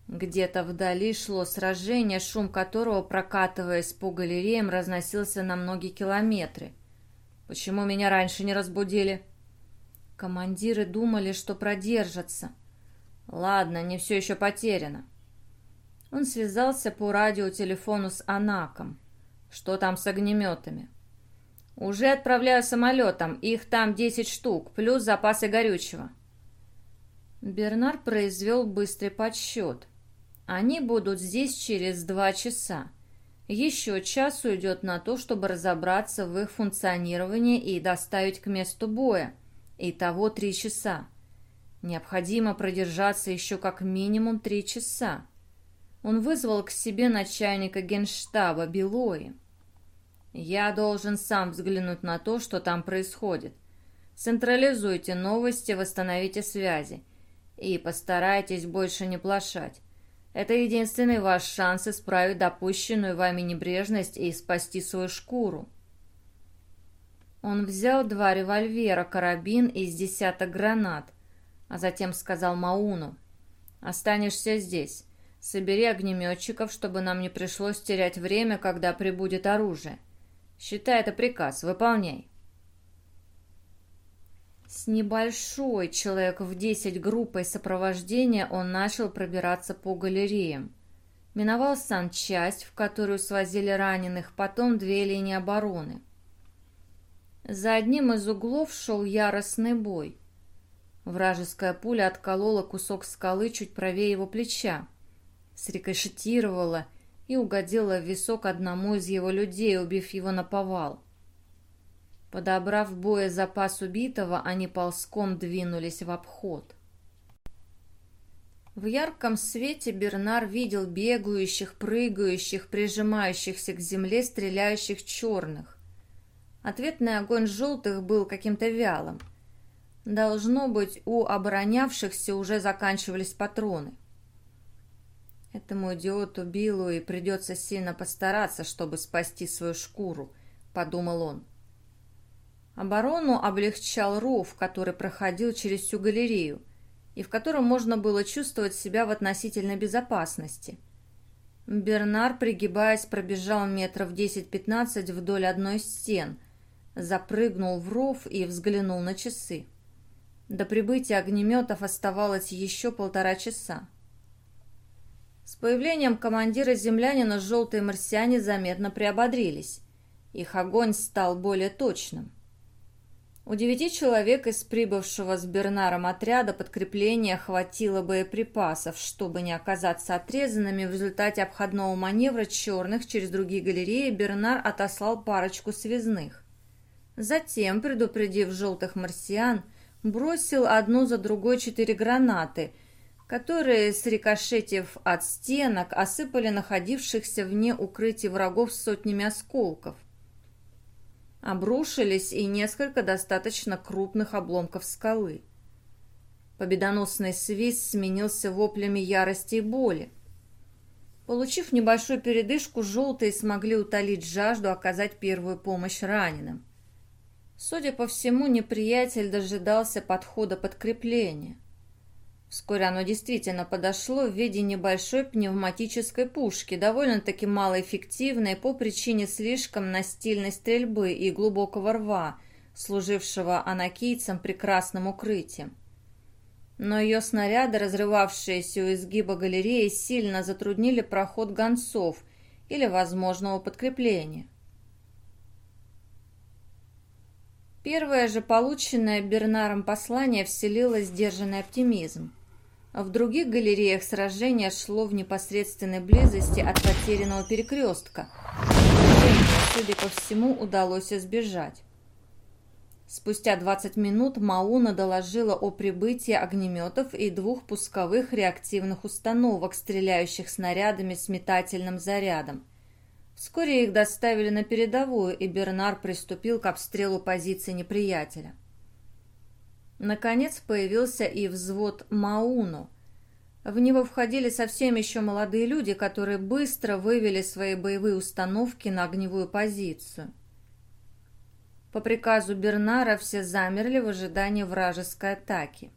Где-то вдали шло сражение, шум которого, прокатываясь по галереям, разносился на многие километры. «Почему меня раньше не разбудили?» Командиры думали, что продержатся. «Ладно, не все еще потеряно». Он связался по радиотелефону с Анаком. «Что там с огнеметами?» «Уже отправляю самолетом, их там 10 штук, плюс запасы горючего». Бернар произвел быстрый подсчет. Они будут здесь через два часа. Еще час уйдет на то, чтобы разобраться в их функционировании и доставить к месту боя. Итого три часа. Необходимо продержаться еще как минимум три часа. Он вызвал к себе начальника генштаба Белои. «Я должен сам взглянуть на то, что там происходит. Централизуйте новости, восстановите связи. И постарайтесь больше не плашать. Это единственный ваш шанс исправить допущенную вами небрежность и спасти свою шкуру. Он взял два револьвера, карабин и из десяток гранат, а затем сказал Мауну, «Останешься здесь. Собери огнеметчиков, чтобы нам не пришлось терять время, когда прибудет оружие. Считай это приказ, выполняй». С небольшой, человек в десять группой сопровождения он начал пробираться по галереям. Миновал санчасть, в которую свозили раненых, потом две линии обороны. За одним из углов шел яростный бой. Вражеская пуля отколола кусок скалы чуть правее его плеча, срикошетировала и угодила в висок одному из его людей, убив его на повал. Подобрав боезапас убитого, они ползком двинулись в обход. В ярком свете Бернар видел бегающих, прыгающих, прижимающихся к земле, стреляющих черных. Ответный огонь желтых был каким-то вялым. Должно быть, у оборонявшихся уже заканчивались патроны. Этому идиоту Биллу и придется сильно постараться, чтобы спасти свою шкуру, подумал он. Оборону облегчал ров, который проходил через всю галерею, и в котором можно было чувствовать себя в относительной безопасности. Бернар, пригибаясь, пробежал метров 10-15 вдоль одной из стен, запрыгнул в ров и взглянул на часы. До прибытия огнеметов оставалось еще полтора часа. С появлением командира землянина желтые марсиане заметно приободрились. Их огонь стал более точным. У девяти человек из прибывшего с Бернаром отряда подкрепления хватило боеприпасов, чтобы не оказаться отрезанными. В результате обходного маневра черных через другие галереи Бернар отослал парочку связных. Затем, предупредив желтых марсиан, бросил одну за другой четыре гранаты, которые, срикошетив от стенок, осыпали находившихся вне укрытий врагов сотнями осколков. Обрушились и несколько достаточно крупных обломков скалы. Победоносный свист сменился воплями ярости и боли. Получив небольшую передышку, желтые смогли утолить жажду оказать первую помощь раненым. Судя по всему, неприятель дожидался подхода подкрепления. Вскоре оно действительно подошло в виде небольшой пневматической пушки, довольно-таки малоэффективной по причине слишком настильной стрельбы и глубокого рва, служившего анакийцам прекрасным укрытием. Но ее снаряды, разрывавшиеся у изгиба галереи, сильно затруднили проход гонцов или возможного подкрепления. Первое же полученное Бернаром послание вселило сдержанный оптимизм. В других галереях сражение шло в непосредственной близости от потерянного перекрестка. Судя по всему, удалось избежать. Спустя 20 минут Мауна доложила о прибытии огнеметов и двух пусковых реактивных установок, стреляющих снарядами с метательным зарядом. Вскоре их доставили на передовую, и Бернар приступил к обстрелу позиций неприятеля. Наконец появился и взвод Мауну. В него входили совсем еще молодые люди, которые быстро вывели свои боевые установки на огневую позицию. По приказу Бернара все замерли в ожидании вражеской атаки.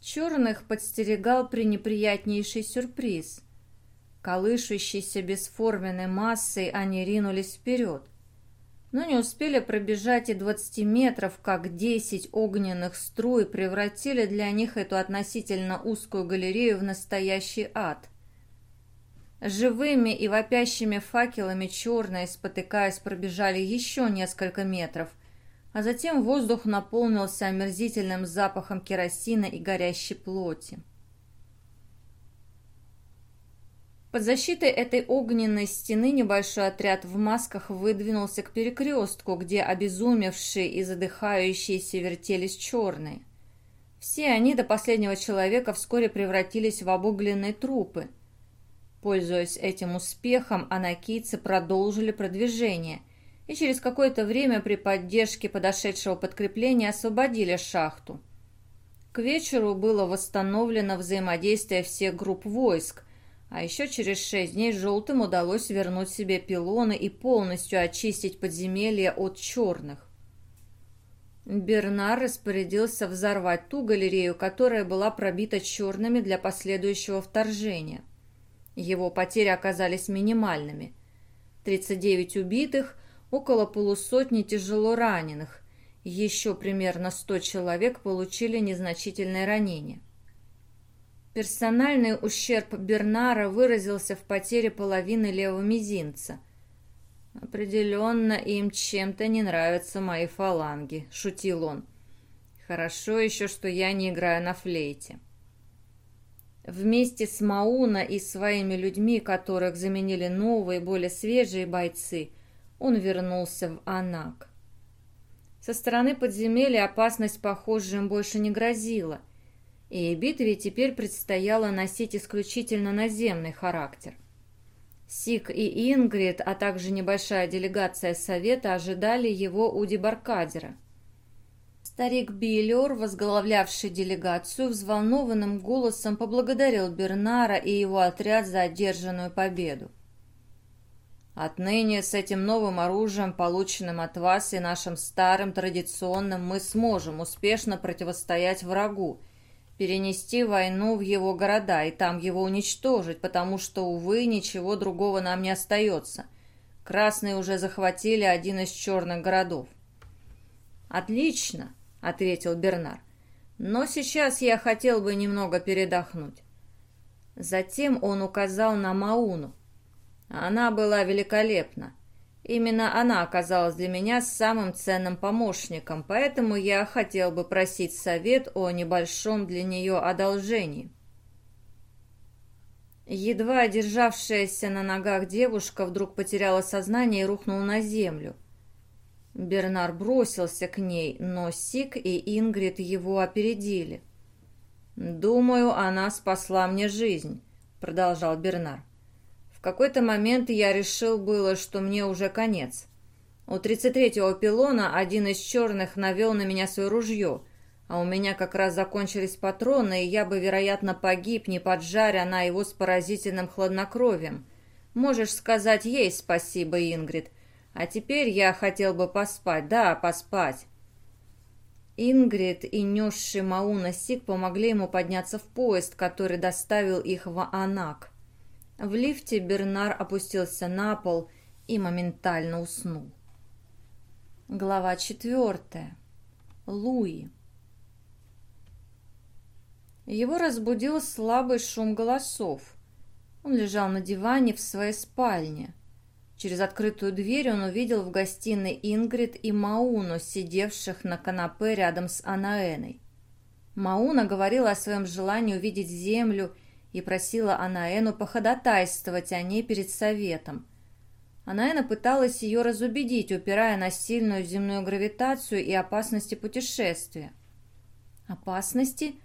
Черных подстерегал пренеприятнейший сюрприз. Колышущейся бесформенной массой они ринулись вперед но не успели пробежать и 20 метров, как 10 огненных струй превратили для них эту относительно узкую галерею в настоящий ад. Живыми и вопящими факелами черные, спотыкаясь, пробежали еще несколько метров, а затем воздух наполнился омерзительным запахом керосина и горящей плоти. Под защитой этой огненной стены небольшой отряд в масках выдвинулся к перекрестку, где обезумевшие и задыхающиеся вертелись черные. Все они до последнего человека вскоре превратились в обугленные трупы. Пользуясь этим успехом, анакийцы продолжили продвижение и через какое-то время при поддержке подошедшего подкрепления освободили шахту. К вечеру было восстановлено взаимодействие всех групп войск, а еще через шесть дней желтым удалось вернуть себе пилоны и полностью очистить подземелье от черных. Бернар распорядился взорвать ту галерею, которая была пробита черными для последующего вторжения. Его потери оказались минимальными. 39 убитых, около полусотни тяжело раненых. Еще примерно 100 человек получили незначительные ранения. Персональный ущерб Бернара выразился в потере половины левого мизинца. «Определенно им чем-то не нравятся мои фаланги», — шутил он. «Хорошо еще, что я не играю на флейте». Вместе с Мауна и своими людьми, которых заменили новые, более свежие бойцы, он вернулся в Анак. Со стороны подземелья опасность, похоже, им больше не грозила — и битве теперь предстояло носить исключительно наземный характер. Сик и Ингрид, а также небольшая делегация Совета ожидали его у дебаркадера. Старик Биллер, возглавлявший делегацию, взволнованным голосом поблагодарил Бернара и его отряд за одержанную победу. Отныне с этим новым оружием, полученным от вас и нашим старым традиционным, мы сможем успешно противостоять врагу перенести войну в его города и там его уничтожить, потому что, увы, ничего другого нам не остается. Красные уже захватили один из черных городов. «Отлично», — ответил Бернар. «Но сейчас я хотел бы немного передохнуть». Затем он указал на Мауну. Она была великолепна. Именно она оказалась для меня самым ценным помощником, поэтому я хотел бы просить совет о небольшом для нее одолжении. Едва державшаяся на ногах девушка вдруг потеряла сознание и рухнула на землю. Бернар бросился к ней, но Сик и Ингрид его опередили. «Думаю, она спасла мне жизнь», — продолжал Бернар. «В какой-то момент я решил было, что мне уже конец. У 33-го пилона один из черных навел на меня свое ружье, а у меня как раз закончились патроны, и я бы, вероятно, погиб, не поджаря на его с поразительным хладнокровием. Можешь сказать ей спасибо, Ингрид, а теперь я хотел бы поспать, да, поспать». Ингрид и несший Мауна Сик помогли ему подняться в поезд, который доставил их в Анак. В лифте Бернар опустился на пол и моментально уснул. Глава четвертая. Луи. Его разбудил слабый шум голосов. Он лежал на диване в своей спальне. Через открытую дверь он увидел в гостиной Ингрид и Мауну, сидевших на канапе рядом с Анаэной. Мауна говорила о своем желании увидеть землю и просила Анаэну походатайствовать о ней перед советом. Анаэна пыталась ее разубедить, упирая на сильную земную гравитацию и опасности путешествия. «Опасности?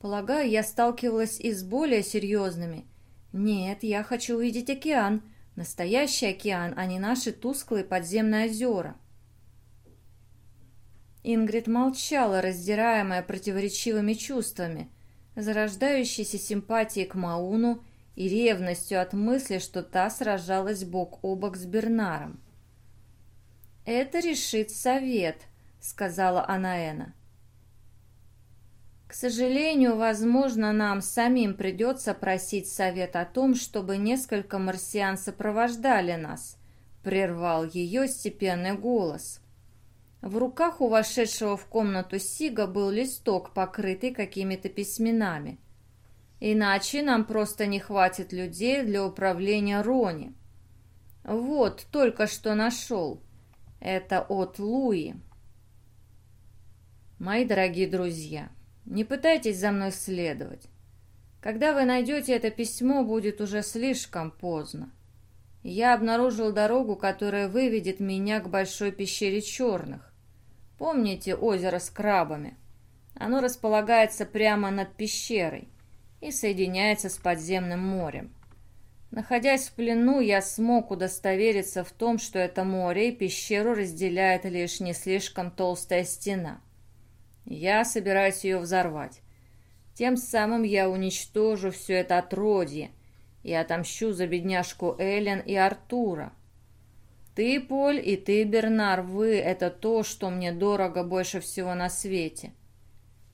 Полагаю, я сталкивалась и с более серьезными. Нет, я хочу увидеть океан», Настоящий океан, а не наши тусклые подземные озера. Ингрид молчала, раздираемая противоречивыми чувствами, зарождающейся симпатией к Мауну и ревностью от мысли, что та сражалась бок о бок с Бернаром. «Это решит совет», — сказала Анаэна. К сожалению, возможно, нам самим придется просить совет о том, чтобы несколько марсиан сопровождали нас, прервал ее степенный голос. В руках у вошедшего в комнату Сига был листок, покрытый какими-то письменами. Иначе нам просто не хватит людей для управления Рони. Вот, только что нашел. Это от Луи. Мои дорогие друзья, не пытайтесь за мной следовать. Когда вы найдете это письмо, будет уже слишком поздно. Я обнаружил дорогу, которая выведет меня к большой пещере черных. Помните озеро с крабами? Оно располагается прямо над пещерой и соединяется с подземным морем. Находясь в плену, я смог удостовериться в том, что это море и пещеру разделяет лишь не слишком толстая стена. Я собираюсь ее взорвать. Тем самым я уничтожу все это отродье и отомщу за бедняжку Эллен и Артура. Ты, Поль, и ты, Бернар, вы — это то, что мне дорого больше всего на свете.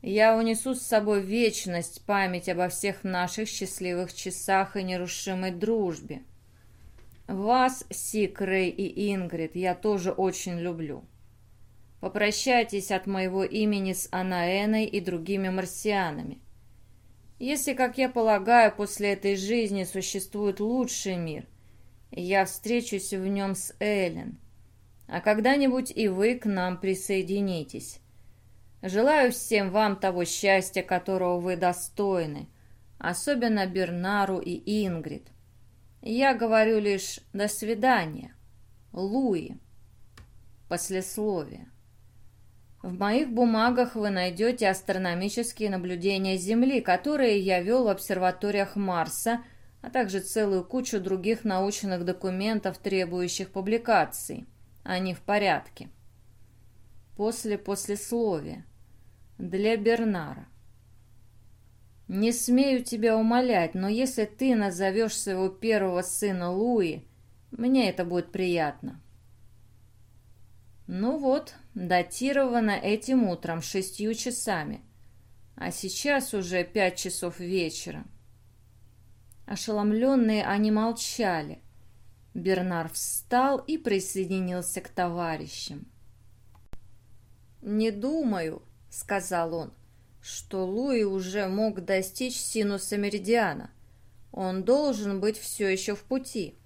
Я унесу с собой вечность, память обо всех наших счастливых часах и нерушимой дружбе. Вас, Сик, Рэй и Ингрид, я тоже очень люблю. Попрощайтесь от моего имени с Анаэной и другими марсианами. Если, как я полагаю, после этой жизни существует лучший мир, я встречусь в нем с Эллен. А когда-нибудь и вы к нам присоединитесь. Желаю всем вам того счастья, которого вы достойны, особенно Бернару и Ингрид. Я говорю лишь «до свидания». Луи. Послесловие. В моих бумагах вы найдете астрономические наблюдения Земли, которые я вел в обсерваториях Марса, а также целую кучу других научных документов, требующих публикаций. Они в порядке. После послесловия. Для Бернара. Не смею тебя умолять, но если ты назовешь своего первого сына Луи, мне это будет приятно. Ну вот, датировано этим утром шестью часами, а сейчас уже пять часов вечера. Ошеломленные они молчали. Бернар встал и присоединился к товарищам. «Не думаю», — сказал он, — «что Луи уже мог достичь синуса меридиана. Он должен быть все еще в пути».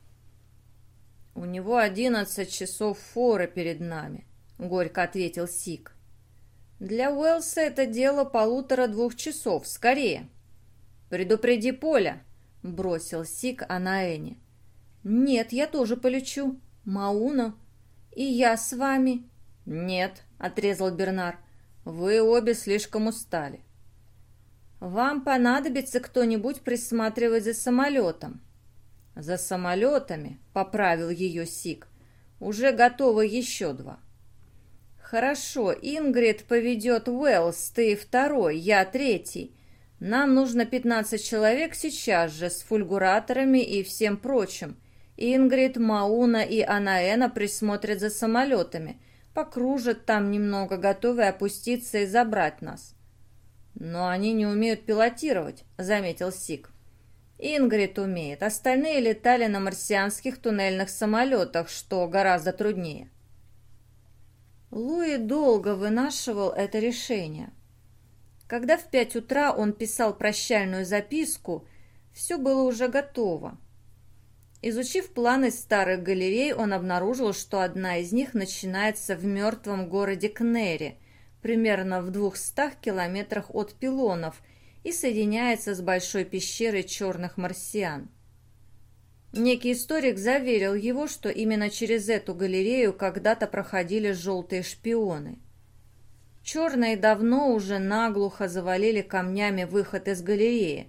«У него одиннадцать часов форы перед нами», — горько ответил Сик. «Для Уэлса это дело полутора-двух часов, скорее». «Предупреди Поля», — бросил Сик Анаэне. «Нет, я тоже полечу. Мауна. И я с вами». «Нет», — отрезал Бернар. «Вы обе слишком устали». «Вам понадобится кто-нибудь присматривать за самолетом». «За самолетами», — поправил ее Сик. «Уже готовы еще два». «Хорошо, Ингрид поведет Уэллс, ты второй, я третий. Нам нужно 15 человек сейчас же с фульгураторами и всем прочим. Ингрид, Мауна и Анаэна присмотрят за самолетами, покружат там немного, готовые опуститься и забрать нас. Но они не умеют пилотировать, заметил Сик. Ингрид умеет, остальные летали на марсианских туннельных самолетах, что гораздо труднее. Луи долго вынашивал это решение. Когда в пять утра он писал прощальную записку, все было уже готово. Изучив планы старых галерей, он обнаружил, что одна из них начинается в мертвом городе Кнери, примерно в двухстах километрах от пилонов, и соединяется с большой пещерой черных марсиан. Некий историк заверил его, что именно через эту галерею когда-то проходили желтые шпионы. Черные давно уже наглухо завалили камнями выход из галереи.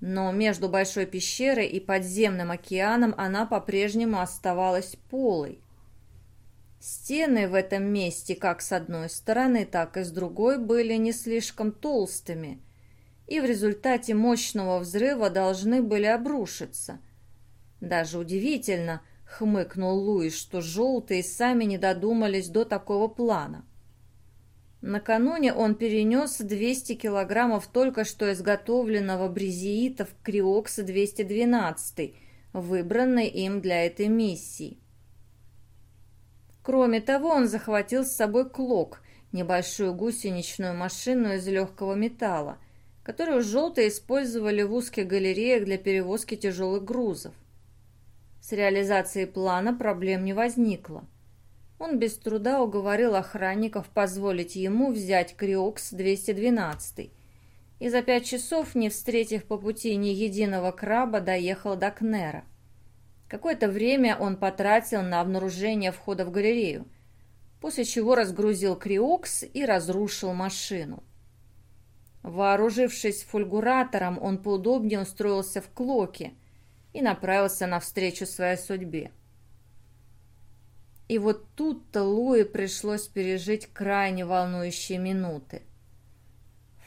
Но между Большой пещерой и подземным океаном она по-прежнему оставалась полой. Стены в этом месте как с одной стороны, так и с другой были не слишком толстыми, и в результате мощного взрыва должны были обрушиться. Даже удивительно, хмыкнул Луис, что желтые сами не додумались до такого плана. Накануне он перенес 200 килограммов только что изготовленного брезиита в Криокс-212, выбранный им для этой миссии. Кроме того, он захватил с собой клок, небольшую гусеничную машину из легкого металла, которую желтые использовали в узких галереях для перевозки тяжелых грузов. С реализацией плана проблем не возникло он без труда уговорил охранников позволить ему взять Криокс-212. И за пять часов, не встретив по пути ни единого краба, доехал до Кнера. Какое-то время он потратил на обнаружение входа в галерею, после чего разгрузил Криокс и разрушил машину. Вооружившись фульгуратором, он поудобнее устроился в клоке и направился навстречу своей судьбе. И вот тут-то Луи пришлось пережить крайне волнующие минуты.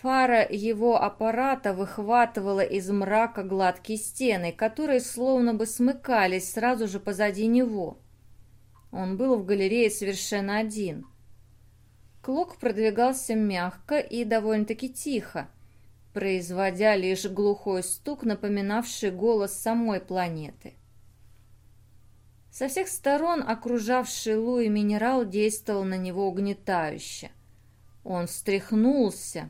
Фара его аппарата выхватывала из мрака гладкие стены, которые словно бы смыкались сразу же позади него. Он был в галерее совершенно один. Клок продвигался мягко и довольно-таки тихо, производя лишь глухой стук, напоминавший голос самой планеты. Со всех сторон окружавший Луи минерал действовал на него угнетающе. Он встряхнулся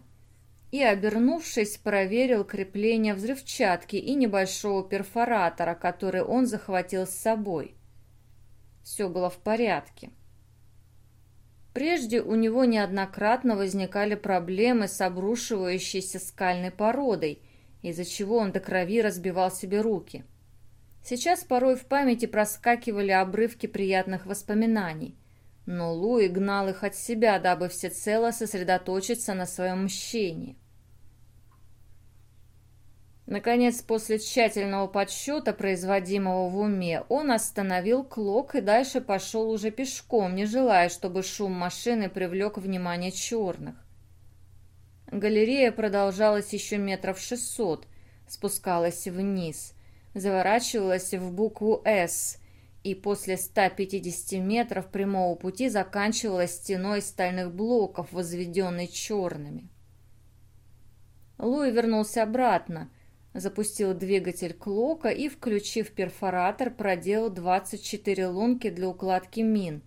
и, обернувшись, проверил крепление взрывчатки и небольшого перфоратора, который он захватил с собой. Все было в порядке. Прежде у него неоднократно возникали проблемы с обрушивающейся скальной породой, из-за чего он до крови разбивал себе руки. Сейчас порой в памяти проскакивали обрывки приятных воспоминаний. Но Луи гнал их от себя, дабы всецело сосредоточиться на своем мщении. Наконец, после тщательного подсчета, производимого в уме, он остановил клок и дальше пошел уже пешком, не желая, чтобы шум машины привлек внимание черных. Галерея продолжалась еще метров шестьсот, спускалась вниз заворачивалась в букву «С», и после 150 метров прямого пути заканчивалась стеной стальных блоков, возведенной черными. Луи вернулся обратно, запустил двигатель Клока и, включив перфоратор, проделал 24 лунки для укладки мин,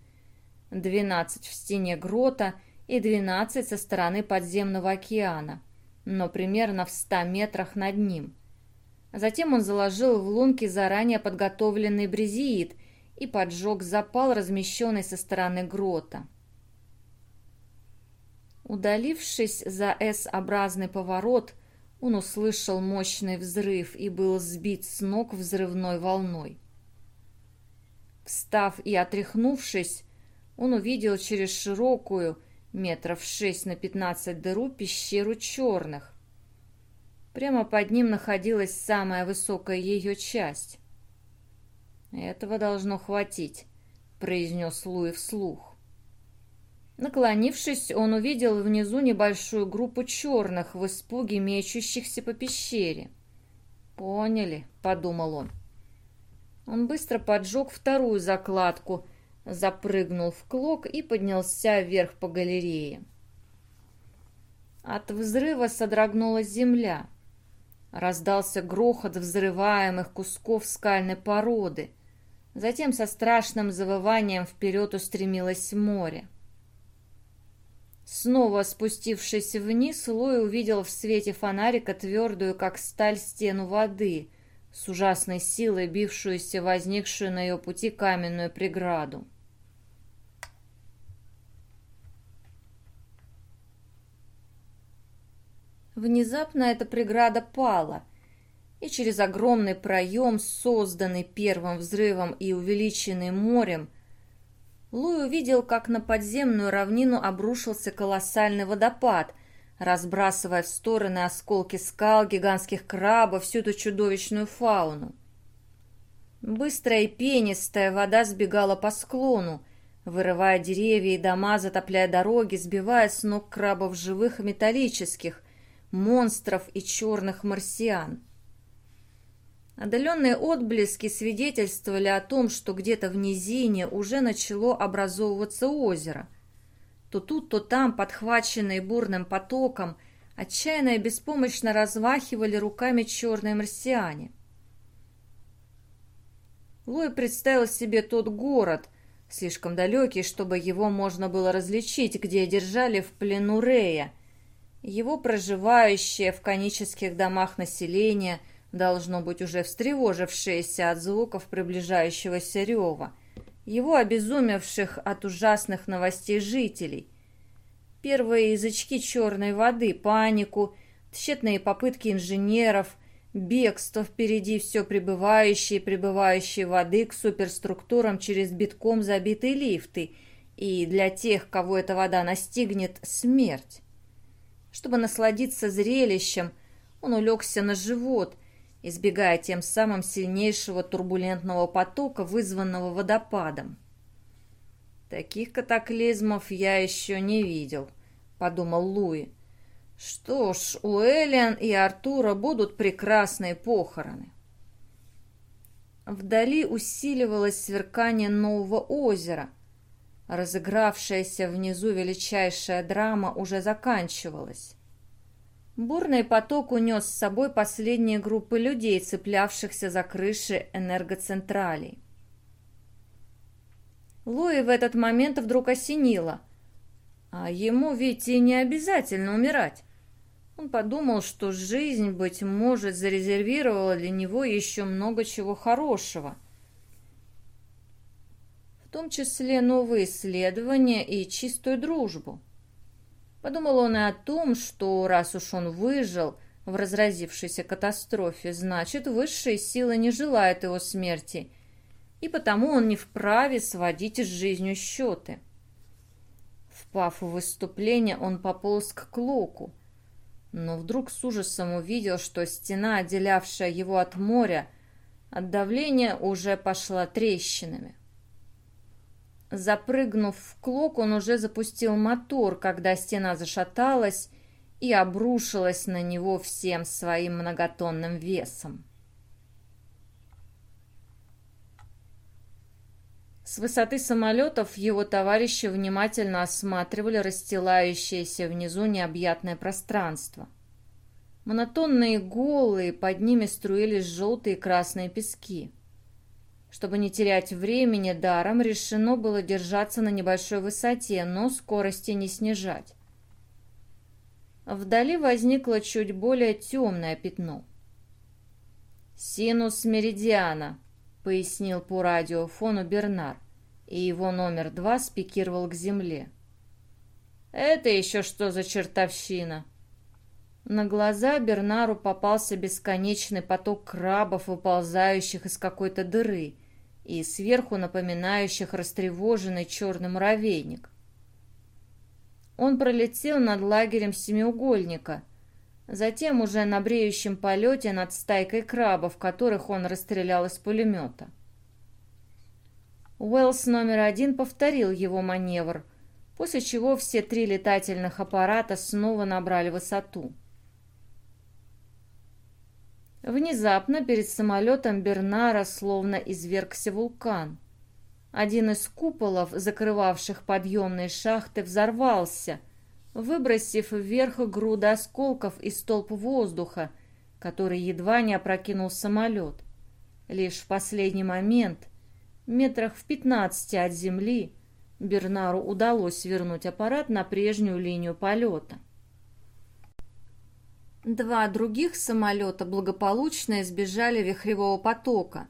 12 в стене грота и 12 со стороны подземного океана, но примерно в 100 метрах над ним – Затем он заложил в лунки заранее подготовленный брезиит и поджег запал, размещенный со стороны грота. Удалившись за S-образный поворот, он услышал мощный взрыв и был сбит с ног взрывной волной. Встав и отряхнувшись, он увидел через широкую, метров шесть на пятнадцать дыру, пещеру черных. Прямо под ним находилась самая высокая ее часть. «Этого должно хватить», — произнес Луи вслух. Наклонившись, он увидел внизу небольшую группу черных в испуге мечущихся по пещере. «Поняли», — подумал он. Он быстро поджег вторую закладку, запрыгнул в клок и поднялся вверх по галерее. От взрыва содрогнулась земля. Раздался грохот взрываемых кусков скальной породы. Затем со страшным завыванием вперед устремилось море. Снова спустившись вниз, Лой увидел в свете фонарика твердую, как сталь, стену воды, с ужасной силой бившуюся возникшую на ее пути каменную преграду. Внезапно эта преграда пала, и через огромный проем, созданный первым взрывом и увеличенный морем, Луи увидел, как на подземную равнину обрушился колоссальный водопад, разбрасывая в стороны осколки скал, гигантских крабов, всю эту чудовищную фауну. Быстрая и пенистая вода сбегала по склону, вырывая деревья и дома, затопляя дороги, сбивая с ног крабов живых и металлических, монстров и черных марсиан. Отдаленные отблески свидетельствовали о том, что где-то в низине уже начало образовываться озеро. То тут, то там, подхваченные бурным потоком, отчаянно и беспомощно развахивали руками черные марсиане. Лой представил себе тот город, слишком далекий, чтобы его можно было различить, где держали в плену Рея. Его проживающее в конических домах население – должно быть уже встревожившиеся от звуков приближающегося рева, его обезумевших от ужасных новостей жителей. Первые язычки черной воды, панику, тщетные попытки инженеров, бегство впереди все прибывающие и прибывающие воды к суперструктурам через битком забитые лифты и для тех, кого эта вода настигнет, смерть. Чтобы насладиться зрелищем, он улегся на живот – избегая тем самым сильнейшего турбулентного потока, вызванного водопадом. «Таких катаклизмов я еще не видел», — подумал Луи. «Что ж, у Элиан и Артура будут прекрасные похороны». Вдали усиливалось сверкание нового озера. Разыгравшаяся внизу величайшая драма уже заканчивалась. Бурный поток унес с собой последние группы людей, цеплявшихся за крыши энергоцентралей. Луи в этот момент вдруг осенило. А ему ведь и не обязательно умирать. Он подумал, что жизнь, быть может, зарезервировала для него еще много чего хорошего. В том числе новые исследования и чистую дружбу. Подумал он и о том, что раз уж он выжил в разразившейся катастрофе, значит, высшие силы не желают его смерти, и потому он не вправе сводить с жизнью счеты. Впав в выступление, он пополз к Клоку, но вдруг с ужасом увидел, что стена, отделявшая его от моря, от давления уже пошла трещинами. Запрыгнув в клок, он уже запустил мотор, когда стена зашаталась и обрушилась на него всем своим многотонным весом. С высоты самолетов его товарищи внимательно осматривали расстилающееся внизу необъятное пространство. Монотонные голые, под ними струились желтые и красные пески. Чтобы не терять времени даром, решено было держаться на небольшой высоте, но скорости не снижать. Вдали возникло чуть более темное пятно. «Синус меридиана», — пояснил по радиофону Бернар, и его номер два спикировал к земле. «Это еще что за чертовщина?» На глаза Бернару попался бесконечный поток крабов, выползающих из какой-то дыры, и сверху напоминающих растревоженный черный муравейник. Он пролетел над лагерем семиугольника, затем уже на бреющем полете над стайкой крабов, которых он расстрелял из пулемета. Уэллс номер один повторил его маневр, после чего все три летательных аппарата снова набрали высоту. Внезапно перед самолетом Бернара словно извергся вулкан. Один из куполов, закрывавших подъемные шахты, взорвался, выбросив вверх груду осколков и столб воздуха, который едва не опрокинул самолет. Лишь в последний момент, метрах в пятнадцати от земли, Бернару удалось вернуть аппарат на прежнюю линию полета. Два других самолета благополучно избежали вихревого потока.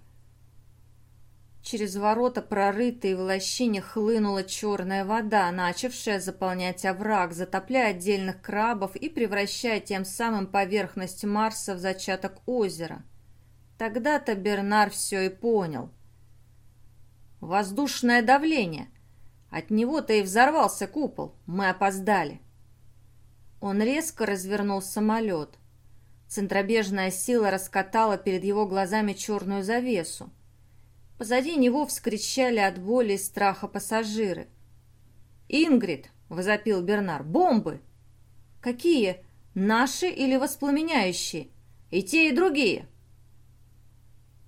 Через ворота, прорытые в лощине, хлынула черная вода, начавшая заполнять овраг, затопляя отдельных крабов и превращая тем самым поверхность Марса в зачаток озера. Тогда-то Бернар все и понял. «Воздушное давление!» От него-то и взорвался купол. Мы опоздали. Он резко развернул самолет. Центробежная сила раскатала перед его глазами черную завесу. Позади него вскричали от боли и страха пассажиры. «Ингрид!» — возопил Бернар. «Бомбы!» «Какие? Наши или воспламеняющие?» «И те, и другие!»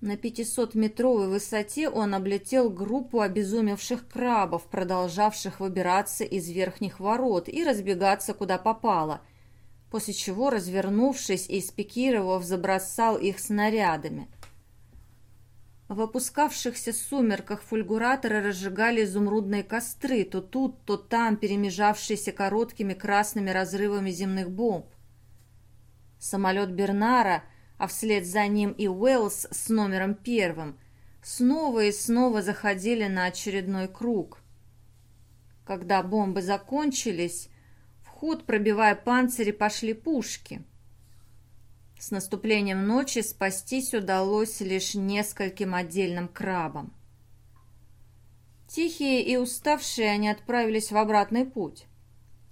На 500-метровой высоте он облетел группу обезумевших крабов, продолжавших выбираться из верхних ворот и разбегаться куда попало, после чего, развернувшись и спикировав, забросал их снарядами. В опускавшихся сумерках фульгураторы разжигали изумрудные костры, то тут, то там, перемежавшиеся короткими красными разрывами земных бомб. Самолет Бернара — а вслед за ним и Уэллс с номером первым, снова и снова заходили на очередной круг. Когда бомбы закончились, в ход, пробивая панцири, пошли пушки. С наступлением ночи спастись удалось лишь нескольким отдельным крабам. Тихие и уставшие они отправились в обратный путь.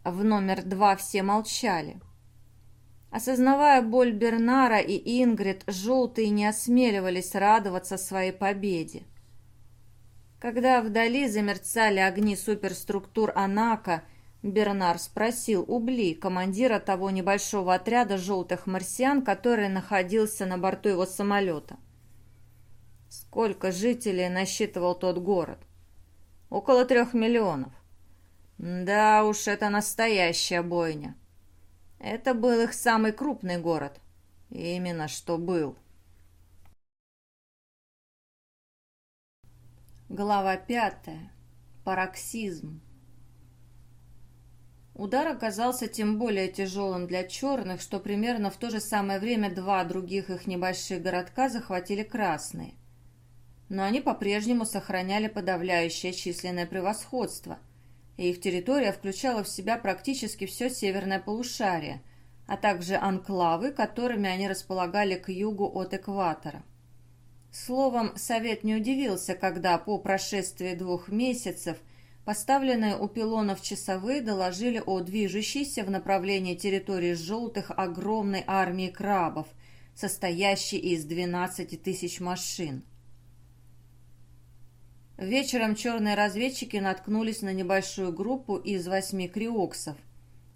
В номер два все молчали. Осознавая боль Бернара и Ингрид, желтые не осмеливались радоваться своей победе. Когда вдали замерцали огни суперструктур Анака, Бернар спросил у Бли, командира того небольшого отряда желтых марсиан, который находился на борту его самолета. Сколько жителей насчитывал тот город? Около трех миллионов. Да уж, это настоящая бойня. Это был их самый крупный город. Именно что был. Глава пятая. Пароксизм. Удар оказался тем более тяжелым для черных, что примерно в то же самое время два других их небольших городка захватили красные. Но они по-прежнему сохраняли подавляющее численное превосходство – их территория включала в себя практически все северное полушарие, а также анклавы, которыми они располагали к югу от экватора. Словом, Совет не удивился, когда по прошествии двух месяцев поставленные у пилонов часовые доложили о движущейся в направлении территории желтых огромной армии крабов, состоящей из 12 тысяч машин. Вечером черные разведчики наткнулись на небольшую группу из восьми криоксов,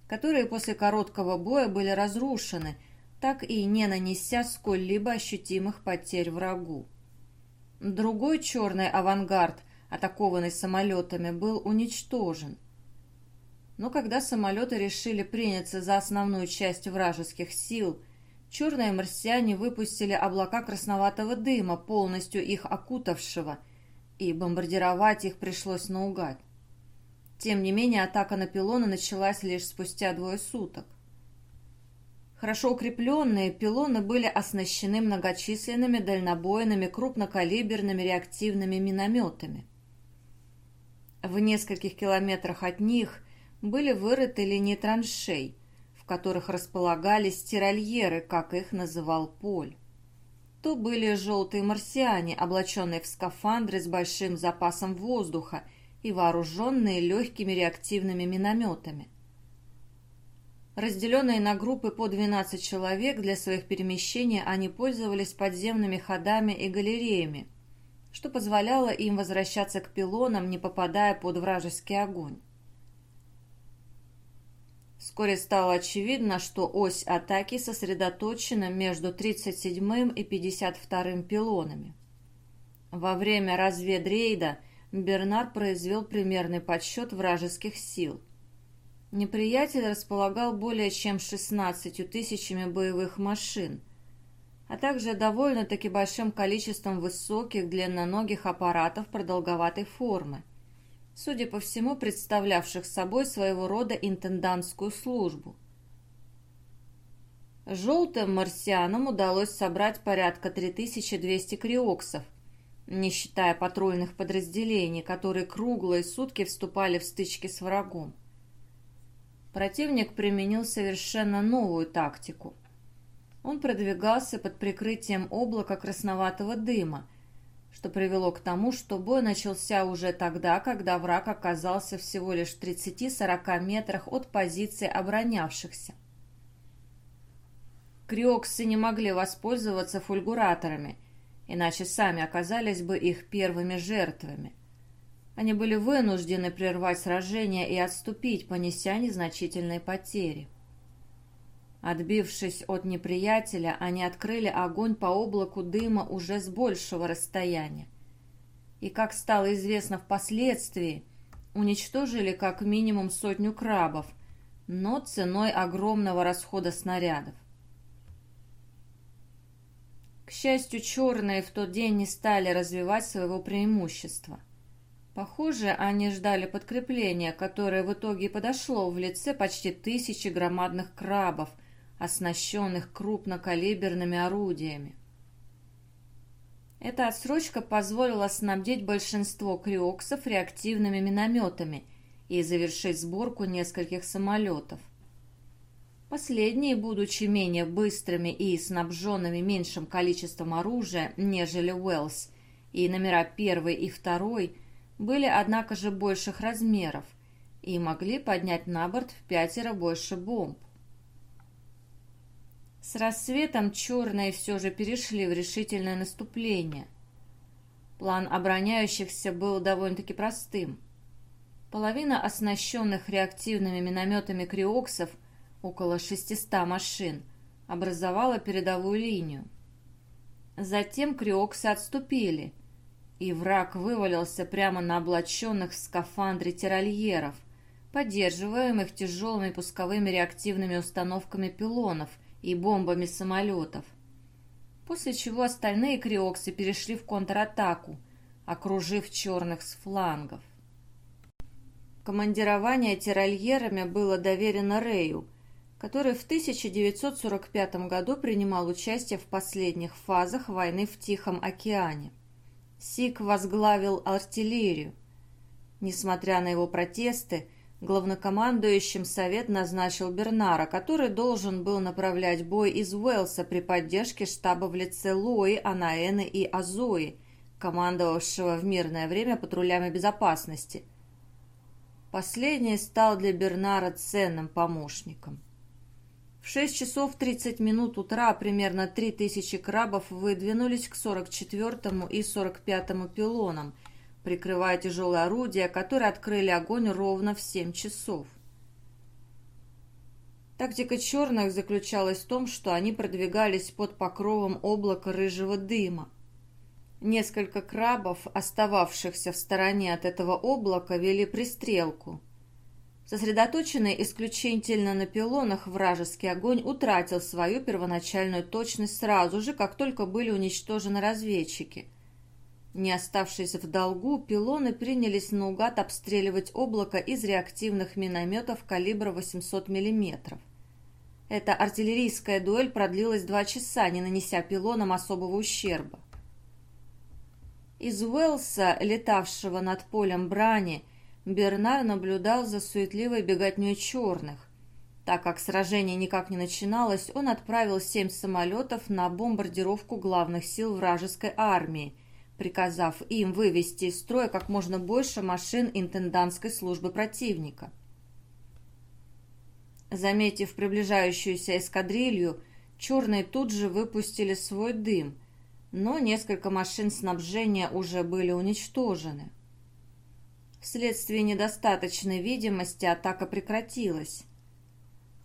которые после короткого боя были разрушены, так и не нанеся сколь-либо ощутимых потерь врагу. Другой черный авангард, атакованный самолетами, был уничтожен. Но когда самолеты решили приняться за основную часть вражеских сил, черные марсиане выпустили облака красноватого дыма, полностью их окутавшего – и бомбардировать их пришлось наугад. Тем не менее, атака на пилоны началась лишь спустя двое суток. Хорошо укрепленные пилоны были оснащены многочисленными дальнобойными крупнокалиберными реактивными минометами. В нескольких километрах от них были вырыты линии траншей, в которых располагались тирольеры, как их называл Поль. То были желтые марсиане, облаченные в скафандры с большим запасом воздуха и вооруженные легкими реактивными минометами. Разделенные на группы по 12 человек для своих перемещений, они пользовались подземными ходами и галереями, что позволяло им возвращаться к пилонам, не попадая под вражеский огонь. Вскоре стало очевидно, что ось атаки сосредоточена между 37-м и 52-м пилонами. Во время разведрейда Бернар произвел примерный подсчет вражеских сил. Неприятель располагал более чем 16 тысячами боевых машин, а также довольно-таки большим количеством высоких длинноногих аппаратов продолговатой формы – судя по всему, представлявших собой своего рода интендантскую службу. Желтым марсианам удалось собрать порядка 3200 криоксов, не считая патрульных подразделений, которые круглые сутки вступали в стычки с врагом. Противник применил совершенно новую тактику. Он продвигался под прикрытием облака красноватого дыма, что привело к тому, что бой начался уже тогда, когда враг оказался всего лишь в 30-40 метрах от позиции оборонявшихся. Криоксы не могли воспользоваться фульгураторами, иначе сами оказались бы их первыми жертвами. Они были вынуждены прервать сражение и отступить, понеся незначительные потери. Отбившись от неприятеля, они открыли огонь по облаку дыма уже с большего расстояния. И, как стало известно впоследствии, уничтожили как минимум сотню крабов, но ценой огромного расхода снарядов. К счастью, черные в тот день не стали развивать своего преимущества. Похоже, они ждали подкрепления, которое в итоге подошло в лице почти тысячи громадных крабов – оснащенных крупнокалиберными орудиями. Эта отсрочка позволила снабдить большинство криоксов реактивными минометами и завершить сборку нескольких самолетов. Последние, будучи менее быстрыми и снабженными меньшим количеством оружия, нежели Уэллс, и номера первый и второй, были, однако же, больших размеров и могли поднять на борт в пятеро больше бомб. С рассветом черные все же перешли в решительное наступление. План обороняющихся был довольно-таки простым. Половина оснащенных реактивными минометами криоксов, около 600 машин, образовала передовую линию. Затем криоксы отступили, и враг вывалился прямо на облаченных в скафандре тирольеров, поддерживаемых тяжелыми пусковыми реактивными установками пилонов – и бомбами самолетов. После чего остальные криоксы перешли в контратаку, окружив черных с флангов. Командирование тирольерами было доверено Рэю, который в 1945 году принимал участие в последних фазах войны в Тихом океане. Сик возглавил артиллерию. Несмотря на его протесты, Главнокомандующим совет назначил Бернара, который должен был направлять бой из Уэлса при поддержке штаба в лице Лои, Анаэны и Азои, командовавшего в мирное время патрулями безопасности. Последний стал для Бернара ценным помощником. В 6 часов 30 минут утра примерно 3000 крабов выдвинулись к 44 и 45 пилонам – прикрывая тяжелые орудия, которые открыли огонь ровно в 7 часов. Тактика черных заключалась в том, что они продвигались под покровом облака рыжего дыма. Несколько крабов, остававшихся в стороне от этого облака, вели пристрелку. Сосредоточенный исключительно на пилонах, вражеский огонь утратил свою первоначальную точность сразу же, как только были уничтожены разведчики – не оставшись в долгу, пилоны принялись наугад обстреливать облако из реактивных минометов калибра 800 мм. Эта артиллерийская дуэль продлилась два часа, не нанеся пилонам особого ущерба. Из Уэлса, летавшего над полем брани, Бернар наблюдал за суетливой беготней черных. Так как сражение никак не начиналось, он отправил семь самолетов на бомбардировку главных сил вражеской армии, приказав им вывести из строя как можно больше машин интендантской службы противника. Заметив приближающуюся эскадрилью, черные тут же выпустили свой дым, но несколько машин снабжения уже были уничтожены. Вследствие недостаточной видимости атака прекратилась.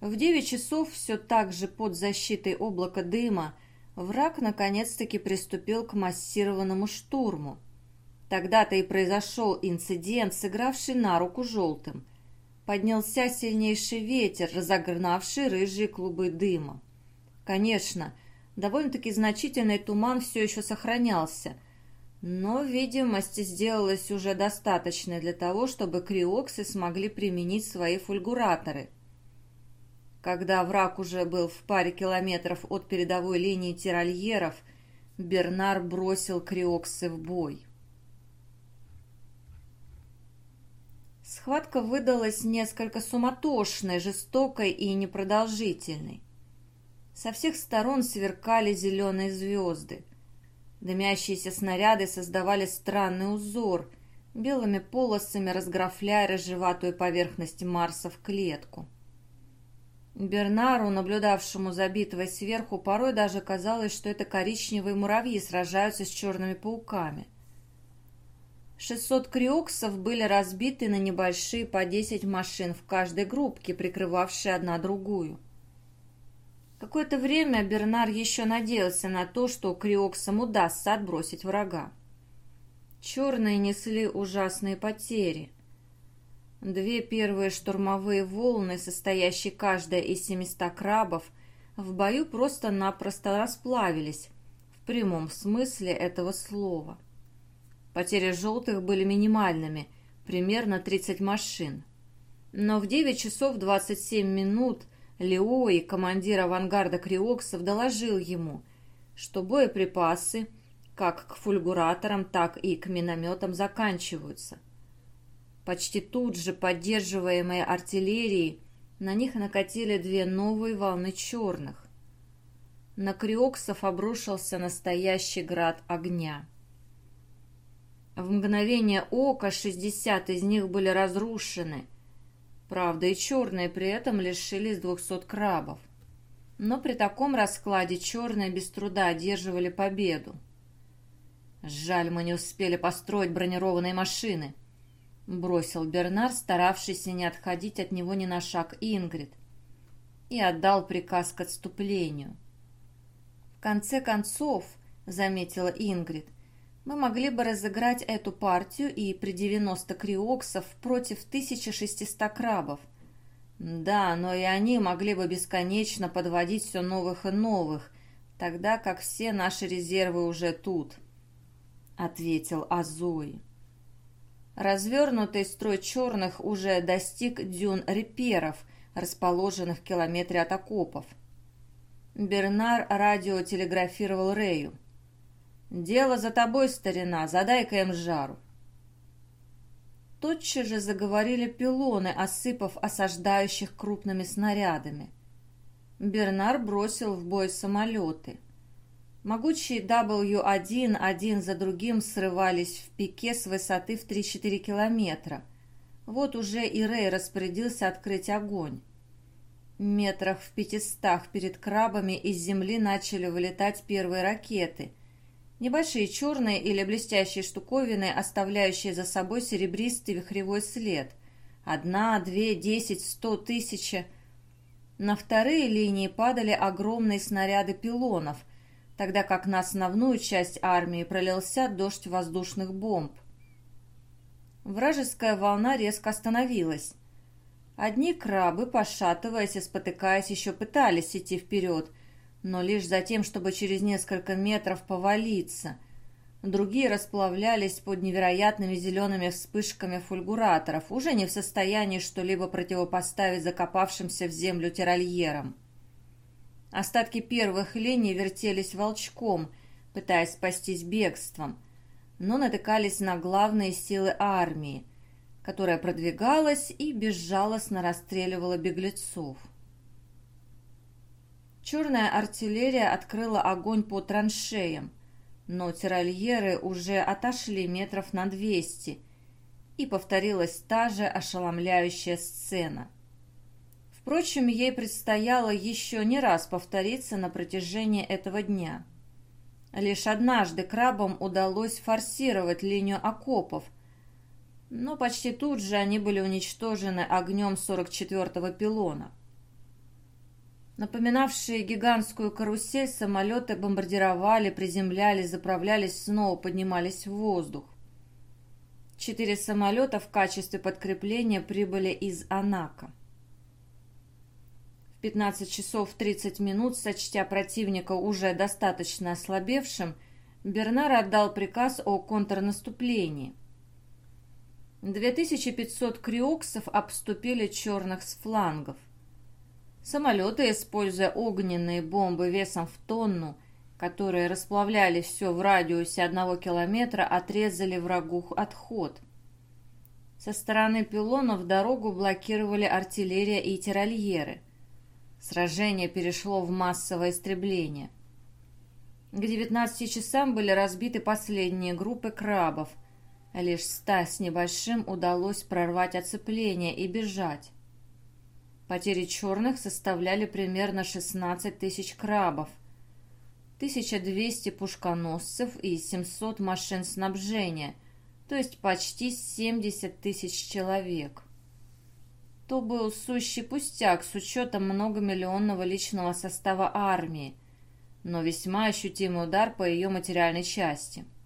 В девять часов все так же под защитой облака дыма враг наконец-таки приступил к массированному штурму. Тогда-то и произошел инцидент, сыгравший на руку желтым – поднялся сильнейший ветер, разогнавший рыжие клубы дыма. Конечно, довольно-таки значительный туман все еще сохранялся, но видимость сделалась уже достаточной для того, чтобы криоксы смогли применить свои фульгураторы. Когда враг уже был в паре километров от передовой линии тиральеров, Бернар бросил криоксы в бой. Схватка выдалась несколько суматошной, жестокой и непродолжительной. Со всех сторон сверкали зеленые звезды. Дымящиеся снаряды создавали странный узор, белыми полосами разграфляя рыжеватую поверхность Марса в клетку. Бернару, наблюдавшему за битвой сверху, порой даже казалось, что это коричневые муравьи сражаются с черными пауками – 600 криоксов были разбиты на небольшие по 10 машин в каждой группке, прикрывавшие одна другую. Какое-то время Бернар еще надеялся на то, что криоксам удастся отбросить врага. Черные несли ужасные потери. Две первые штурмовые волны, состоящие каждая из 700 крабов, в бою просто-напросто расплавились, в прямом смысле этого слова. Потери желтых были минимальными, примерно 30 машин. Но в 9 часов 27 минут Леои, командир авангарда Криоксов, доложил ему, что боеприпасы как к фульгураторам, так и к минометам заканчиваются. Почти тут же, поддерживаемые артиллерией, на них накатили две новые волны черных. На Криоксов обрушился настоящий град огня. В мгновение ока шестьдесят из них были разрушены. Правда, и черные при этом лишились двухсот крабов. Но при таком раскладе черные без труда одерживали победу. «Жаль, мы не успели построить бронированные машины», — бросил Бернар, старавшийся не отходить от него ни на шаг Ингрид, и отдал приказ к отступлению. «В конце концов», — заметила Ингрид, мы могли бы разыграть эту партию и при 90 криоксов против 1600 крабов. Да, но и они могли бы бесконечно подводить все новых и новых, тогда как все наши резервы уже тут, — ответил Азуи. Развернутый строй черных уже достиг дюн реперов, расположенных в километре от окопов. Бернар радиотелеграфировал Рэю. «Дело за тобой, старина, задай-ка им жару». Тотчас же заговорили пилоны, осыпав осаждающих крупными снарядами. Бернар бросил в бой самолеты. Могучие W-1 один за другим срывались в пике с высоты в 3-4 километра. Вот уже и Рэй распорядился открыть огонь. Метрах в пятистах перед крабами из земли начали вылетать первые ракеты, Небольшие черные или блестящие штуковины, оставляющие за собой серебристый вихревой след. Одна, две, десять, сто, тысяча. На вторые линии падали огромные снаряды пилонов, тогда как на основную часть армии пролился дождь воздушных бомб. Вражеская волна резко остановилась. Одни крабы, пошатываясь и спотыкаясь, еще пытались идти вперед, но лишь за тем, чтобы через несколько метров повалиться. Другие расплавлялись под невероятными зелеными вспышками фульгураторов, уже не в состоянии что-либо противопоставить закопавшимся в землю тиральерам. Остатки первых линий вертелись волчком, пытаясь спастись бегством, но натыкались на главные силы армии, которая продвигалась и безжалостно расстреливала беглецов. Черная артиллерия открыла огонь по траншеям, но тирольеры уже отошли метров на двести, и повторилась та же ошеломляющая сцена. Впрочем, ей предстояло еще не раз повториться на протяжении этого дня. Лишь однажды крабам удалось форсировать линию окопов – но почти тут же они были уничтожены огнем 44-го пилона. Напоминавшие гигантскую карусель, самолеты бомбардировали, приземлялись, заправлялись, снова поднимались в воздух. Четыре самолета в качестве подкрепления прибыли из Анака. В 15 часов 30 минут, сочтя противника уже достаточно ослабевшим, Бернар отдал приказ о контрнаступлении – 2500 криоксов обступили черных с флангов. Самолеты, используя огненные бомбы весом в тонну, которые расплавляли все в радиусе одного километра, отрезали врагу отход. Со стороны пилонов дорогу блокировали артиллерия и тирольеры. Сражение перешло в массовое истребление. К 19 часам были разбиты последние группы крабов – Лишь ста с небольшим удалось прорвать оцепление и бежать. Потери черных составляли примерно 16 тысяч крабов, 1200 пушконосцев и 700 машин снабжения, то есть почти 70 тысяч человек. То был сущий пустяк с учетом многомиллионного личного состава армии, но весьма ощутимый удар по ее материальной части –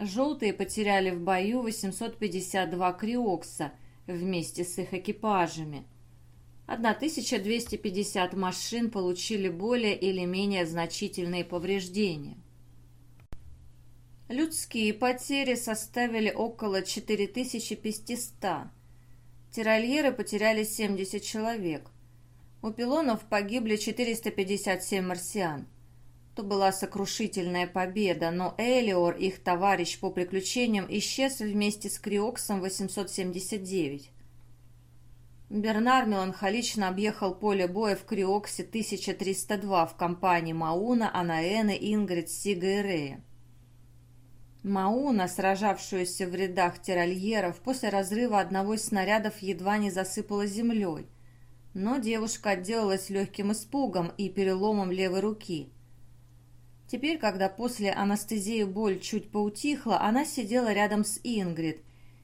Желтые потеряли в бою 852 криокса вместе с их экипажами. 1250 машин получили более или менее значительные повреждения. Людские потери составили около 4500. Тирольеры потеряли 70 человек. У пилонов погибли 457 марсиан. То была сокрушительная победа, но Элиор, их товарищ по приключениям, исчез вместе с Криоксом 879. Бернар меланхолично объехал поле боя в Криоксе 1302 в компании Мауна, Анаэны, Ингрид, Сига и Рея. Мауна, сражавшуюся в рядах тирольеров, после разрыва одного из снарядов едва не засыпала землей. Но девушка отделалась легким испугом и переломом левой руки – Теперь, когда после анестезии боль чуть поутихла, она сидела рядом с Ингрид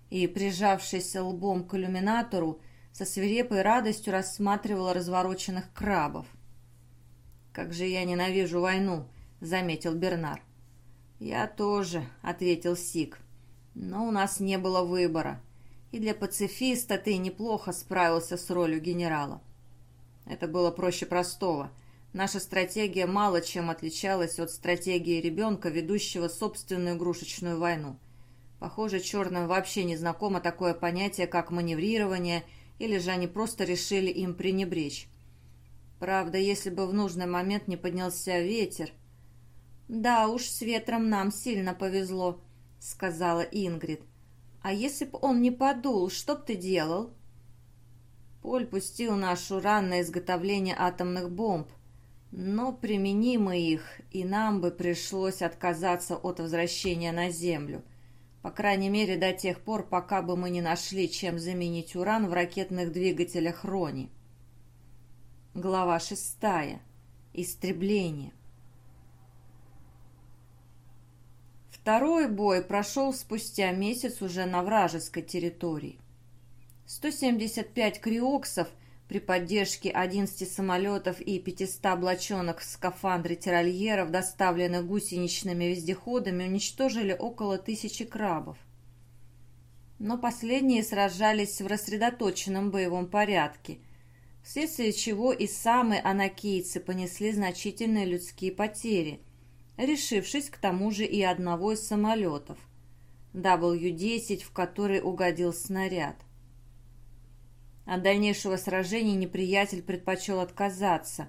и, прижавшись лбом к иллюминатору, со свирепой радостью рассматривала развороченных крабов. «Как же я ненавижу войну!» — заметил Бернар. «Я тоже», — ответил Сик. «Но у нас не было выбора, и для пацифиста ты неплохо справился с ролью генерала. Это было проще простого — Наша стратегия мало чем отличалась от стратегии ребенка, ведущего собственную игрушечную войну. Похоже, черным вообще не знакомо такое понятие, как маневрирование, или же они просто решили им пренебречь. Правда, если бы в нужный момент не поднялся ветер... «Да уж, с ветром нам сильно повезло», — сказала Ингрид. «А если бы он не подул, что б ты делал?» Поль пустил наш уран на изготовление атомных бомб, но применимы их, и нам бы пришлось отказаться от возвращения на Землю. По крайней мере, до тех пор, пока бы мы не нашли, чем заменить уран в ракетных двигателях Рони. Глава шестая. Истребление. Второй бой прошел спустя месяц уже на вражеской территории. 175 криоксов – при поддержке 11 самолетов и 500 облаченных в скафандры тирольеров, доставленных гусеничными вездеходами, уничтожили около тысячи крабов. Но последние сражались в рассредоточенном боевом порядке, вследствие чего и самые анакийцы понесли значительные людские потери, решившись к тому же и одного из самолетов – W-10, в который угодил снаряд. От дальнейшего сражения неприятель предпочел отказаться,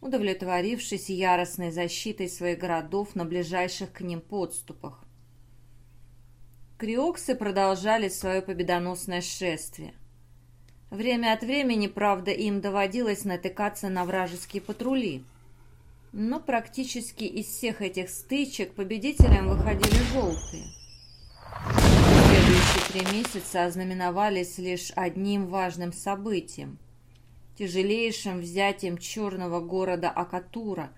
удовлетворившись яростной защитой своих городов на ближайших к ним подступах. Криоксы продолжали свое победоносное шествие. Время от времени, правда, им доводилось натыкаться на вражеские патрули. Но практически из всех этих стычек победителям выходили желтые. Следующие три месяца ознаменовались лишь одним важным событием – тяжелейшим взятием черного города Акатура,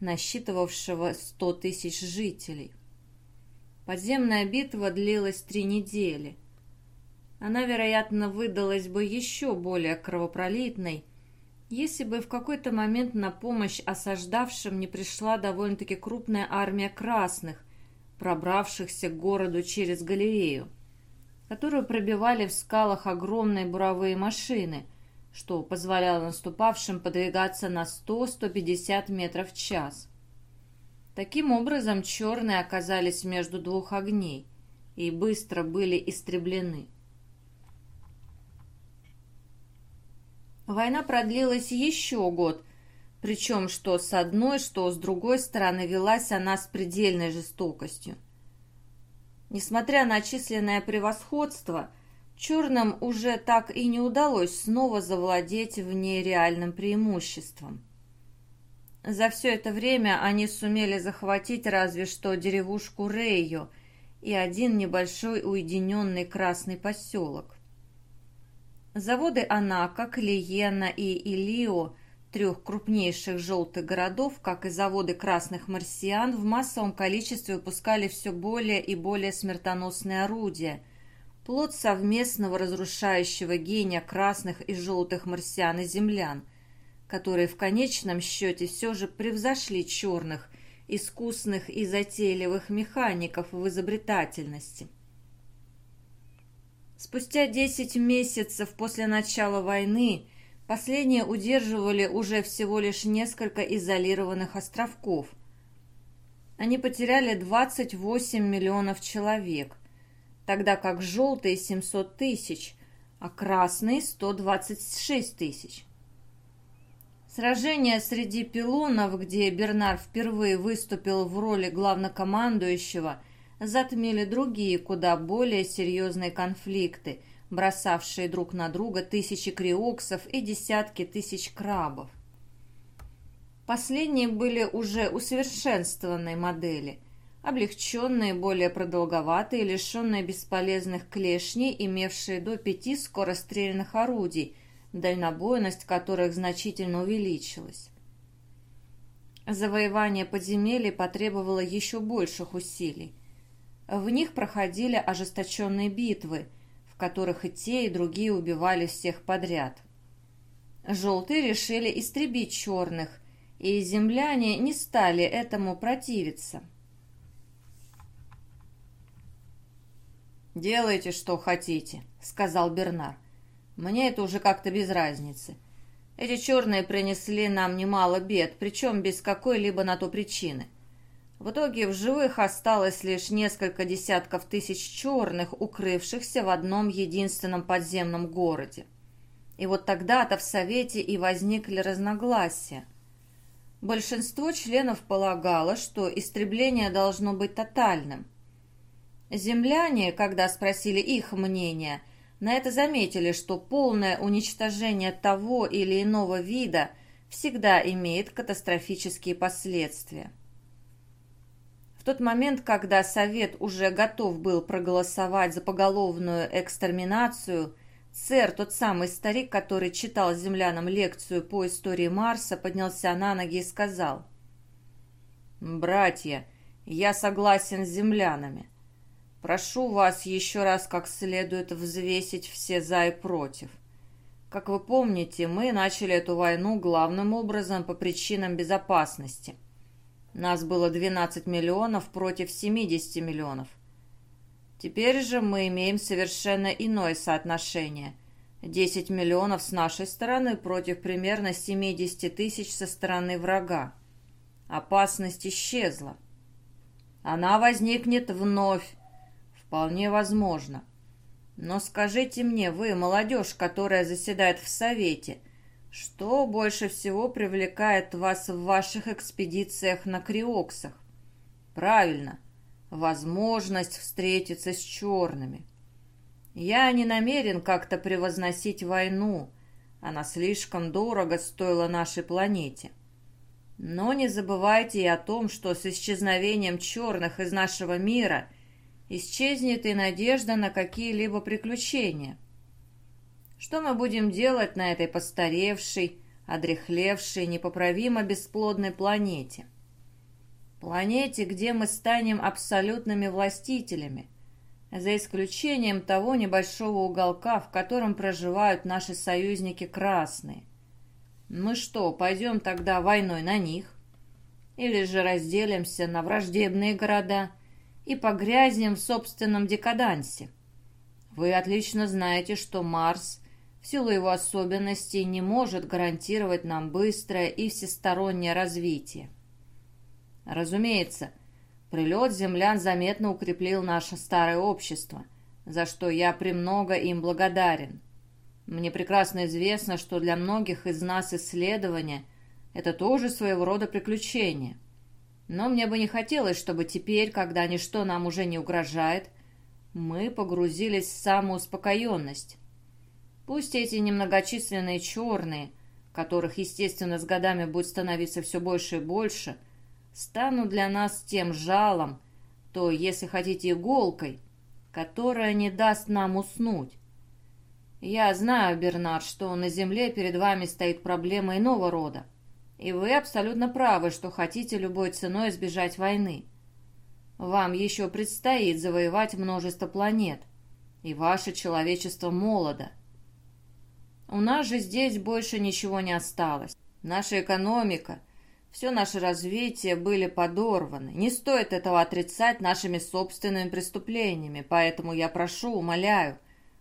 насчитывавшего 100 тысяч жителей. Подземная битва длилась три недели. Она, вероятно, выдалась бы еще более кровопролитной, если бы в какой-то момент на помощь осаждавшим не пришла довольно-таки крупная армия красных, пробравшихся к городу через галерею, которую пробивали в скалах огромные буровые машины, что позволяло наступавшим подвигаться на 100-150 метров в час. Таким образом, черные оказались между двух огней и быстро были истреблены. Война продлилась еще год, причем что с одной, что с другой стороны велась она с предельной жестокостью. Несмотря на численное превосходство, черным уже так и не удалось снова завладеть в ней реальным преимуществом. За все это время они сумели захватить разве что деревушку Рейо и один небольшой уединенный красный поселок. Заводы Анака, Клиена и Илио, трех крупнейших желтых городов, как и заводы красных марсиан, в массовом количестве выпускали все более и более смертоносные орудия, плод совместного разрушающего гения красных и желтых марсиан и землян – которые в конечном счете все же превзошли черных, искусных и затейливых механиков в изобретательности. Спустя 10 месяцев после начала войны последние удерживали уже всего лишь несколько изолированных островков. Они потеряли 28 миллионов человек, тогда как желтые 700 тысяч, а красные 126 тысяч. Сражение среди пилонов, где Бернар впервые выступил в роли главнокомандующего, затмили другие, куда более серьезные конфликты, бросавшие друг на друга тысячи криоксов и десятки тысяч крабов. Последние были уже усовершенствованной модели, облегченные, более продолговатые, лишенные бесполезных клешней, имевшие до пяти скорострельных орудий – дальнобойность которых значительно увеличилась. Завоевание подземелий потребовало еще больших усилий. В них проходили ожесточенные битвы, в которых и те, и другие убивали всех подряд. Желтые решили истребить черных, и земляне не стали этому противиться. «Делайте, что хотите», — сказал Бернар. Мне это уже как-то без разницы. Эти черные принесли нам немало бед, причем без какой-либо на то причины. В итоге в живых осталось лишь несколько десятков тысяч черных, укрывшихся в одном единственном подземном городе. И вот тогда-то в Совете и возникли разногласия. Большинство членов полагало, что истребление должно быть тотальным. Земляне, когда спросили их мнение, на это заметили, что полное уничтожение того или иного вида всегда имеет катастрофические последствия. Тот момент, когда Совет уже готов был проголосовать за поголовную экстерминацию, сэр, тот самый старик, который читал землянам лекцию по истории Марса, поднялся на ноги и сказал, «Братья, я согласен с землянами. Прошу вас еще раз как следует взвесить все «за» и «против». Как вы помните, мы начали эту войну главным образом по причинам безопасности. Нас было 12 миллионов против 70 миллионов. Теперь же мы имеем совершенно иное соотношение. 10 миллионов с нашей стороны против примерно 70 тысяч со стороны врага. Опасность исчезла. Она возникнет вновь, Вполне возможно. Но скажите мне, вы, молодежь, которая заседает в Совете, Что больше всего привлекает вас в ваших экспедициях на Криоксах? Правильно, возможность встретиться с черными. Я не намерен как-то превозносить войну, она слишком дорого стоила нашей планете. Но не забывайте и о том, что с исчезновением черных из нашего мира исчезнет и надежда на какие-либо приключения. Что мы будем делать на этой постаревшей, одрехлевшей, непоправимо бесплодной планете? Планете, где мы станем абсолютными властителями, за исключением того небольшого уголка, в котором проживают наши союзники красные. Мы что, пойдем тогда войной на них? Или же разделимся на враждебные города и погрязнем в собственном декадансе? Вы отлично знаете, что Марс, в силу его особенностей, не может гарантировать нам быстрое и всестороннее развитие. Разумеется, прилет землян заметно укреплил наше старое общество, за что я премного им благодарен. Мне прекрасно известно, что для многих из нас исследование – это тоже своего рода приключение. Но мне бы не хотелось, чтобы теперь, когда ничто нам уже не угрожает, мы погрузились в самоуспокоенность. Пусть эти немногочисленные черные, которых, естественно, с годами будет становиться все больше и больше, станут для нас тем жалом, то, если хотите, иголкой, которая не даст нам уснуть. «Я знаю, Бернард, что на Земле перед вами стоит проблема иного рода. И вы абсолютно правы, что хотите любой ценой избежать войны. Вам еще предстоит завоевать множество планет, и ваше человечество молодо. У нас же здесь больше ничего не осталось. Наша экономика, все наше развитие были подорваны. Не стоит этого отрицать нашими собственными преступлениями, поэтому я прошу, умоляю,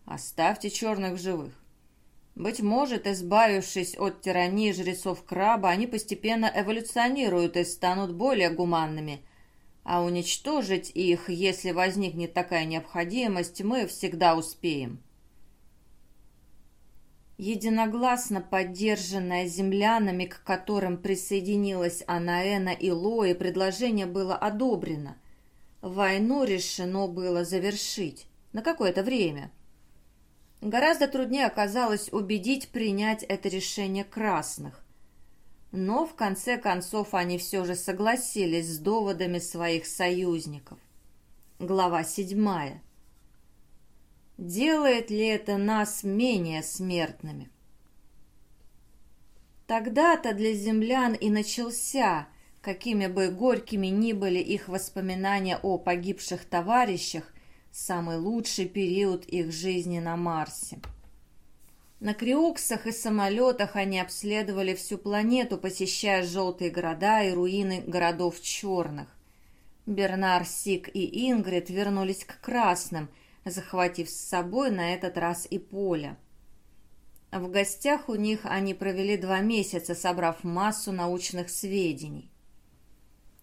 Оставьте черных живых. Быть может, избавившись от тирании жрецов краба, они постепенно эволюционируют и станут более гуманными. А уничтожить их, если возникнет такая необходимость, мы всегда успеем. Единогласно поддержанное землянами, к которым присоединилась Анаэна и Лои, предложение было одобрено. Войну решено было завершить. На какое-то время. Гораздо труднее оказалось убедить принять это решение красных. Но в конце концов они все же согласились с доводами своих союзников. Глава седьмая. Делает ли это нас менее смертными? Тогда-то для землян и начался, какими бы горькими ни были их воспоминания о погибших товарищах, самый лучший период их жизни на Марсе. На Криоксах и самолетах они обследовали всю планету, посещая желтые города и руины городов черных. Бернар, Сик и Ингрид вернулись к красным, захватив с собой на этот раз и поле. В гостях у них они провели два месяца, собрав массу научных сведений.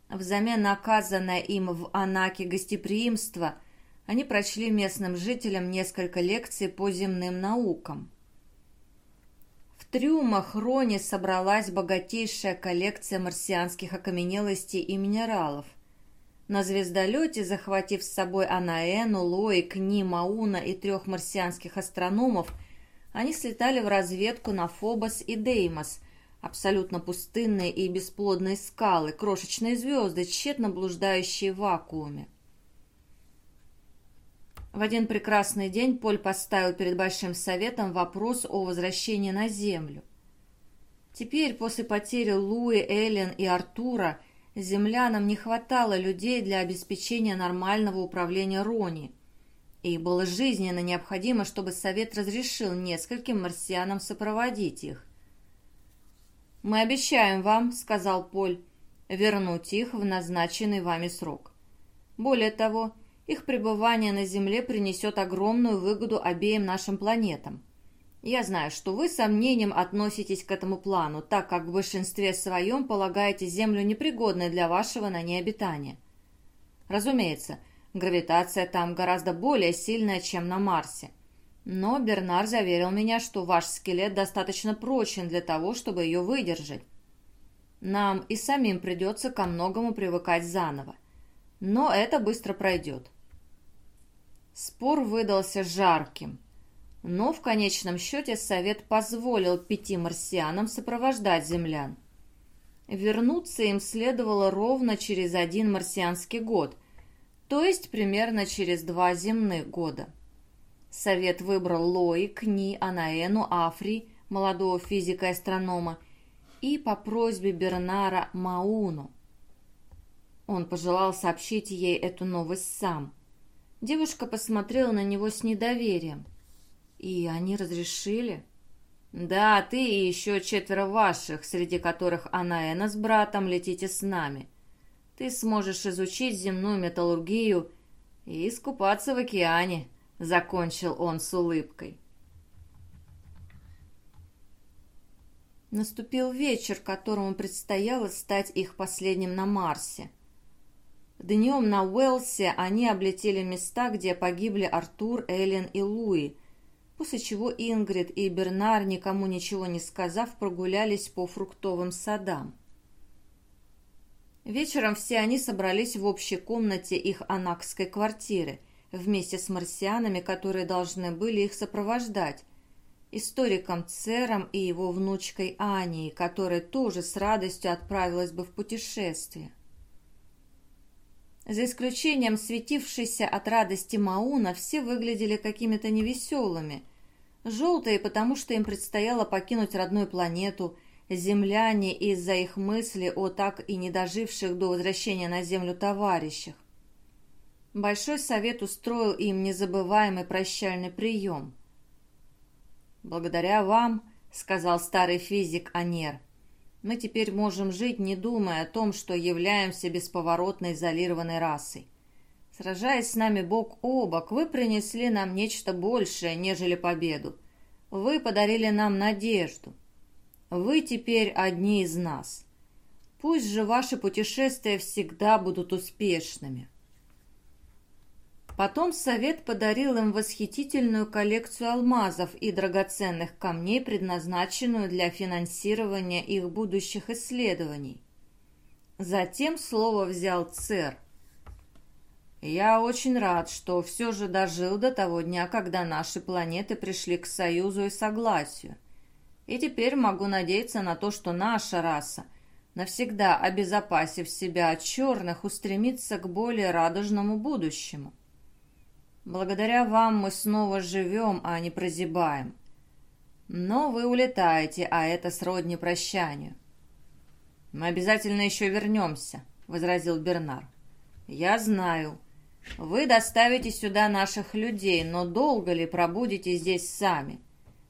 Взамен оказанное им в Анаке гостеприимство – они прочли местным жителям несколько лекций по земным наукам. В трюмах Рони собралась богатейшая коллекция марсианских окаменелостей и минералов. На звездолете, захватив с собой Анаэну, Лоик, Ни, Мауна и трех марсианских астрономов, они слетали в разведку на Фобос и Деймос, абсолютно пустынные и бесплодные скалы, крошечные звезды, тщетно блуждающие в вакууме. В один прекрасный день Поль поставил перед Большим Советом вопрос о возвращении на Землю. Теперь, после потери Луи, Эллен и Артура, землянам не хватало людей для обеспечения нормального управления Рони. И было жизненно необходимо, чтобы Совет разрешил нескольким марсианам сопроводить их. «Мы обещаем вам», — сказал Поль, — «вернуть их в назначенный вами срок. Более того, их пребывание на Земле принесет огромную выгоду обеим нашим планетам. Я знаю, что вы с сомнением относитесь к этому плану, так как в большинстве своем полагаете Землю непригодной для вашего на ней обитания. Разумеется, гравитация там гораздо более сильная, чем на Марсе. Но Бернар заверил меня, что ваш скелет достаточно прочен для того, чтобы ее выдержать. Нам и самим придется ко многому привыкать заново. Но это быстро пройдет. Спор выдался жарким. Но в конечном счете совет позволил пяти марсианам сопровождать землян. Вернуться им следовало ровно через один марсианский год, то есть примерно через два земных года. Совет выбрал Лои, Кни, Анаэну, Афри, молодого физика и астронома, и по просьбе Бернара Мауну. Он пожелал сообщить ей эту новость сам. Девушка посмотрела на него с недоверием. «И они разрешили?» «Да, ты и еще четверо ваших, среди которых Анаэна с братом летите с нами. Ты сможешь изучить земную металлургию и искупаться в океане», — закончил он с улыбкой. Наступил вечер, которому предстояло стать их последним на Марсе. Днем на Уэлсе они облетели места, где погибли Артур, Эллен и Луи, после чего Ингрид и Бернар, никому ничего не сказав, прогулялись по фруктовым садам. Вечером все они собрались в общей комнате их анакской квартиры, вместе с марсианами, которые должны были их сопровождать, историком Цером и его внучкой Аней, которая тоже с радостью отправилась бы в путешествие. За исключением светившейся от радости Мауна, все выглядели какими-то невеселыми. Желтые, потому что им предстояло покинуть родную планету, земляне из-за их мысли о так и не доживших до возвращения на Землю товарищах. Большой совет устроил им незабываемый прощальный прием. «Благодаря вам», — сказал старый физик Анер, — мы теперь можем жить, не думая о том, что являемся бесповоротно изолированной расой. Сражаясь с нами бок о бок, вы принесли нам нечто большее, нежели победу. Вы подарили нам надежду. Вы теперь одни из нас. Пусть же ваши путешествия всегда будут успешными. Потом совет подарил им восхитительную коллекцию алмазов и драгоценных камней, предназначенную для финансирования их будущих исследований. Затем слово взял Цер. «Я очень рад, что все же дожил до того дня, когда наши планеты пришли к союзу и согласию. И теперь могу надеяться на то, что наша раса, навсегда обезопасив себя от черных, устремится к более радужному будущему». Благодаря вам мы снова живем, а не прозябаем. Но вы улетаете, а это сродни прощанию. Мы обязательно еще вернемся, возразил Бернар. Я знаю. Вы доставите сюда наших людей, но долго ли пробудете здесь сами?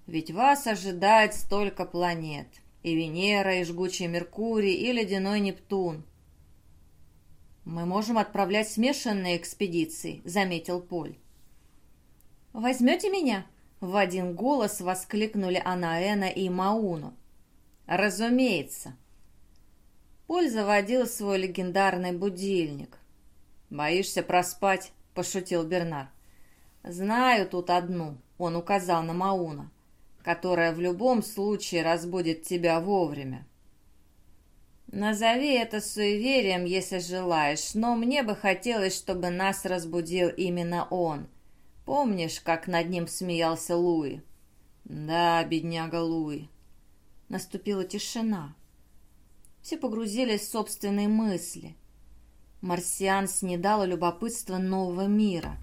Ведь вас ожидает столько планет. И Венера, и жгучий Меркурий, и ледяной Нептун. «Мы можем отправлять смешанные экспедиции», — заметил Поль. «Возьмете меня?» — в один голос воскликнули Анаэна и Мауну. «Разумеется!» Поль заводил свой легендарный будильник. «Боишься проспать?» — пошутил Бернар. «Знаю тут одну», — он указал на Мауна, «которая в любом случае разбудит тебя вовремя». «Назови это суеверием, если желаешь, но мне бы хотелось, чтобы нас разбудил именно он», Помнишь, как над ним смеялся Луи? Да, бедняга Луи. Наступила тишина. Все погрузились в собственные мысли. Марсиан снедало любопытство нового мира.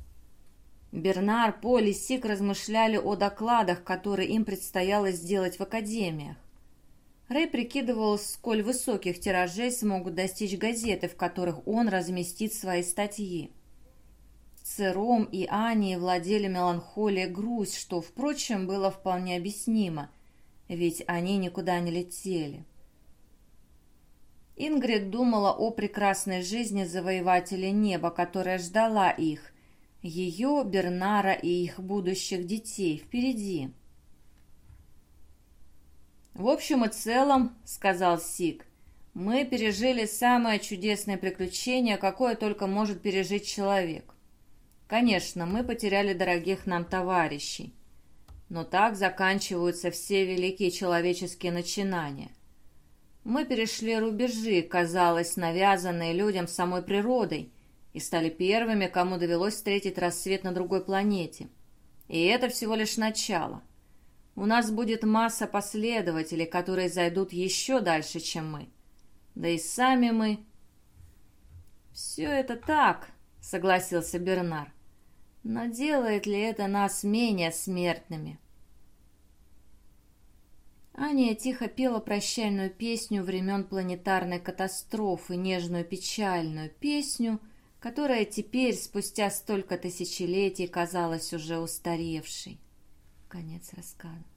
Бернар, Поль и Сик размышляли о докладах, которые им предстояло сделать в академиях. Рэй прикидывал, сколь высоких тиражей смогут достичь газеты, в которых он разместит свои статьи. Цером и Аней владели меланхолия и грусть, что, впрочем, было вполне объяснимо, ведь они никуда не летели. Ингрид думала о прекрасной жизни завоевателя неба, которая ждала их, ее, Бернара и их будущих детей впереди. «В общем и целом, — сказал Сик, — мы пережили самое чудесное приключение, какое только может пережить человек. Конечно, мы потеряли дорогих нам товарищей. Но так заканчиваются все великие человеческие начинания. Мы перешли рубежи, казалось, навязанные людям самой природой, и стали первыми, кому довелось встретить рассвет на другой планете. И это всего лишь начало. У нас будет масса последователей, которые зайдут еще дальше, чем мы. Да и сами мы... «Все это так», — согласился Бернар. «Но делает ли это нас менее смертными?» Аня тихо пела прощальную песню времен планетарной катастрофы, нежную печальную песню, которая теперь, спустя столько тысячелетий, казалась уже устаревшей. Конец рассказа.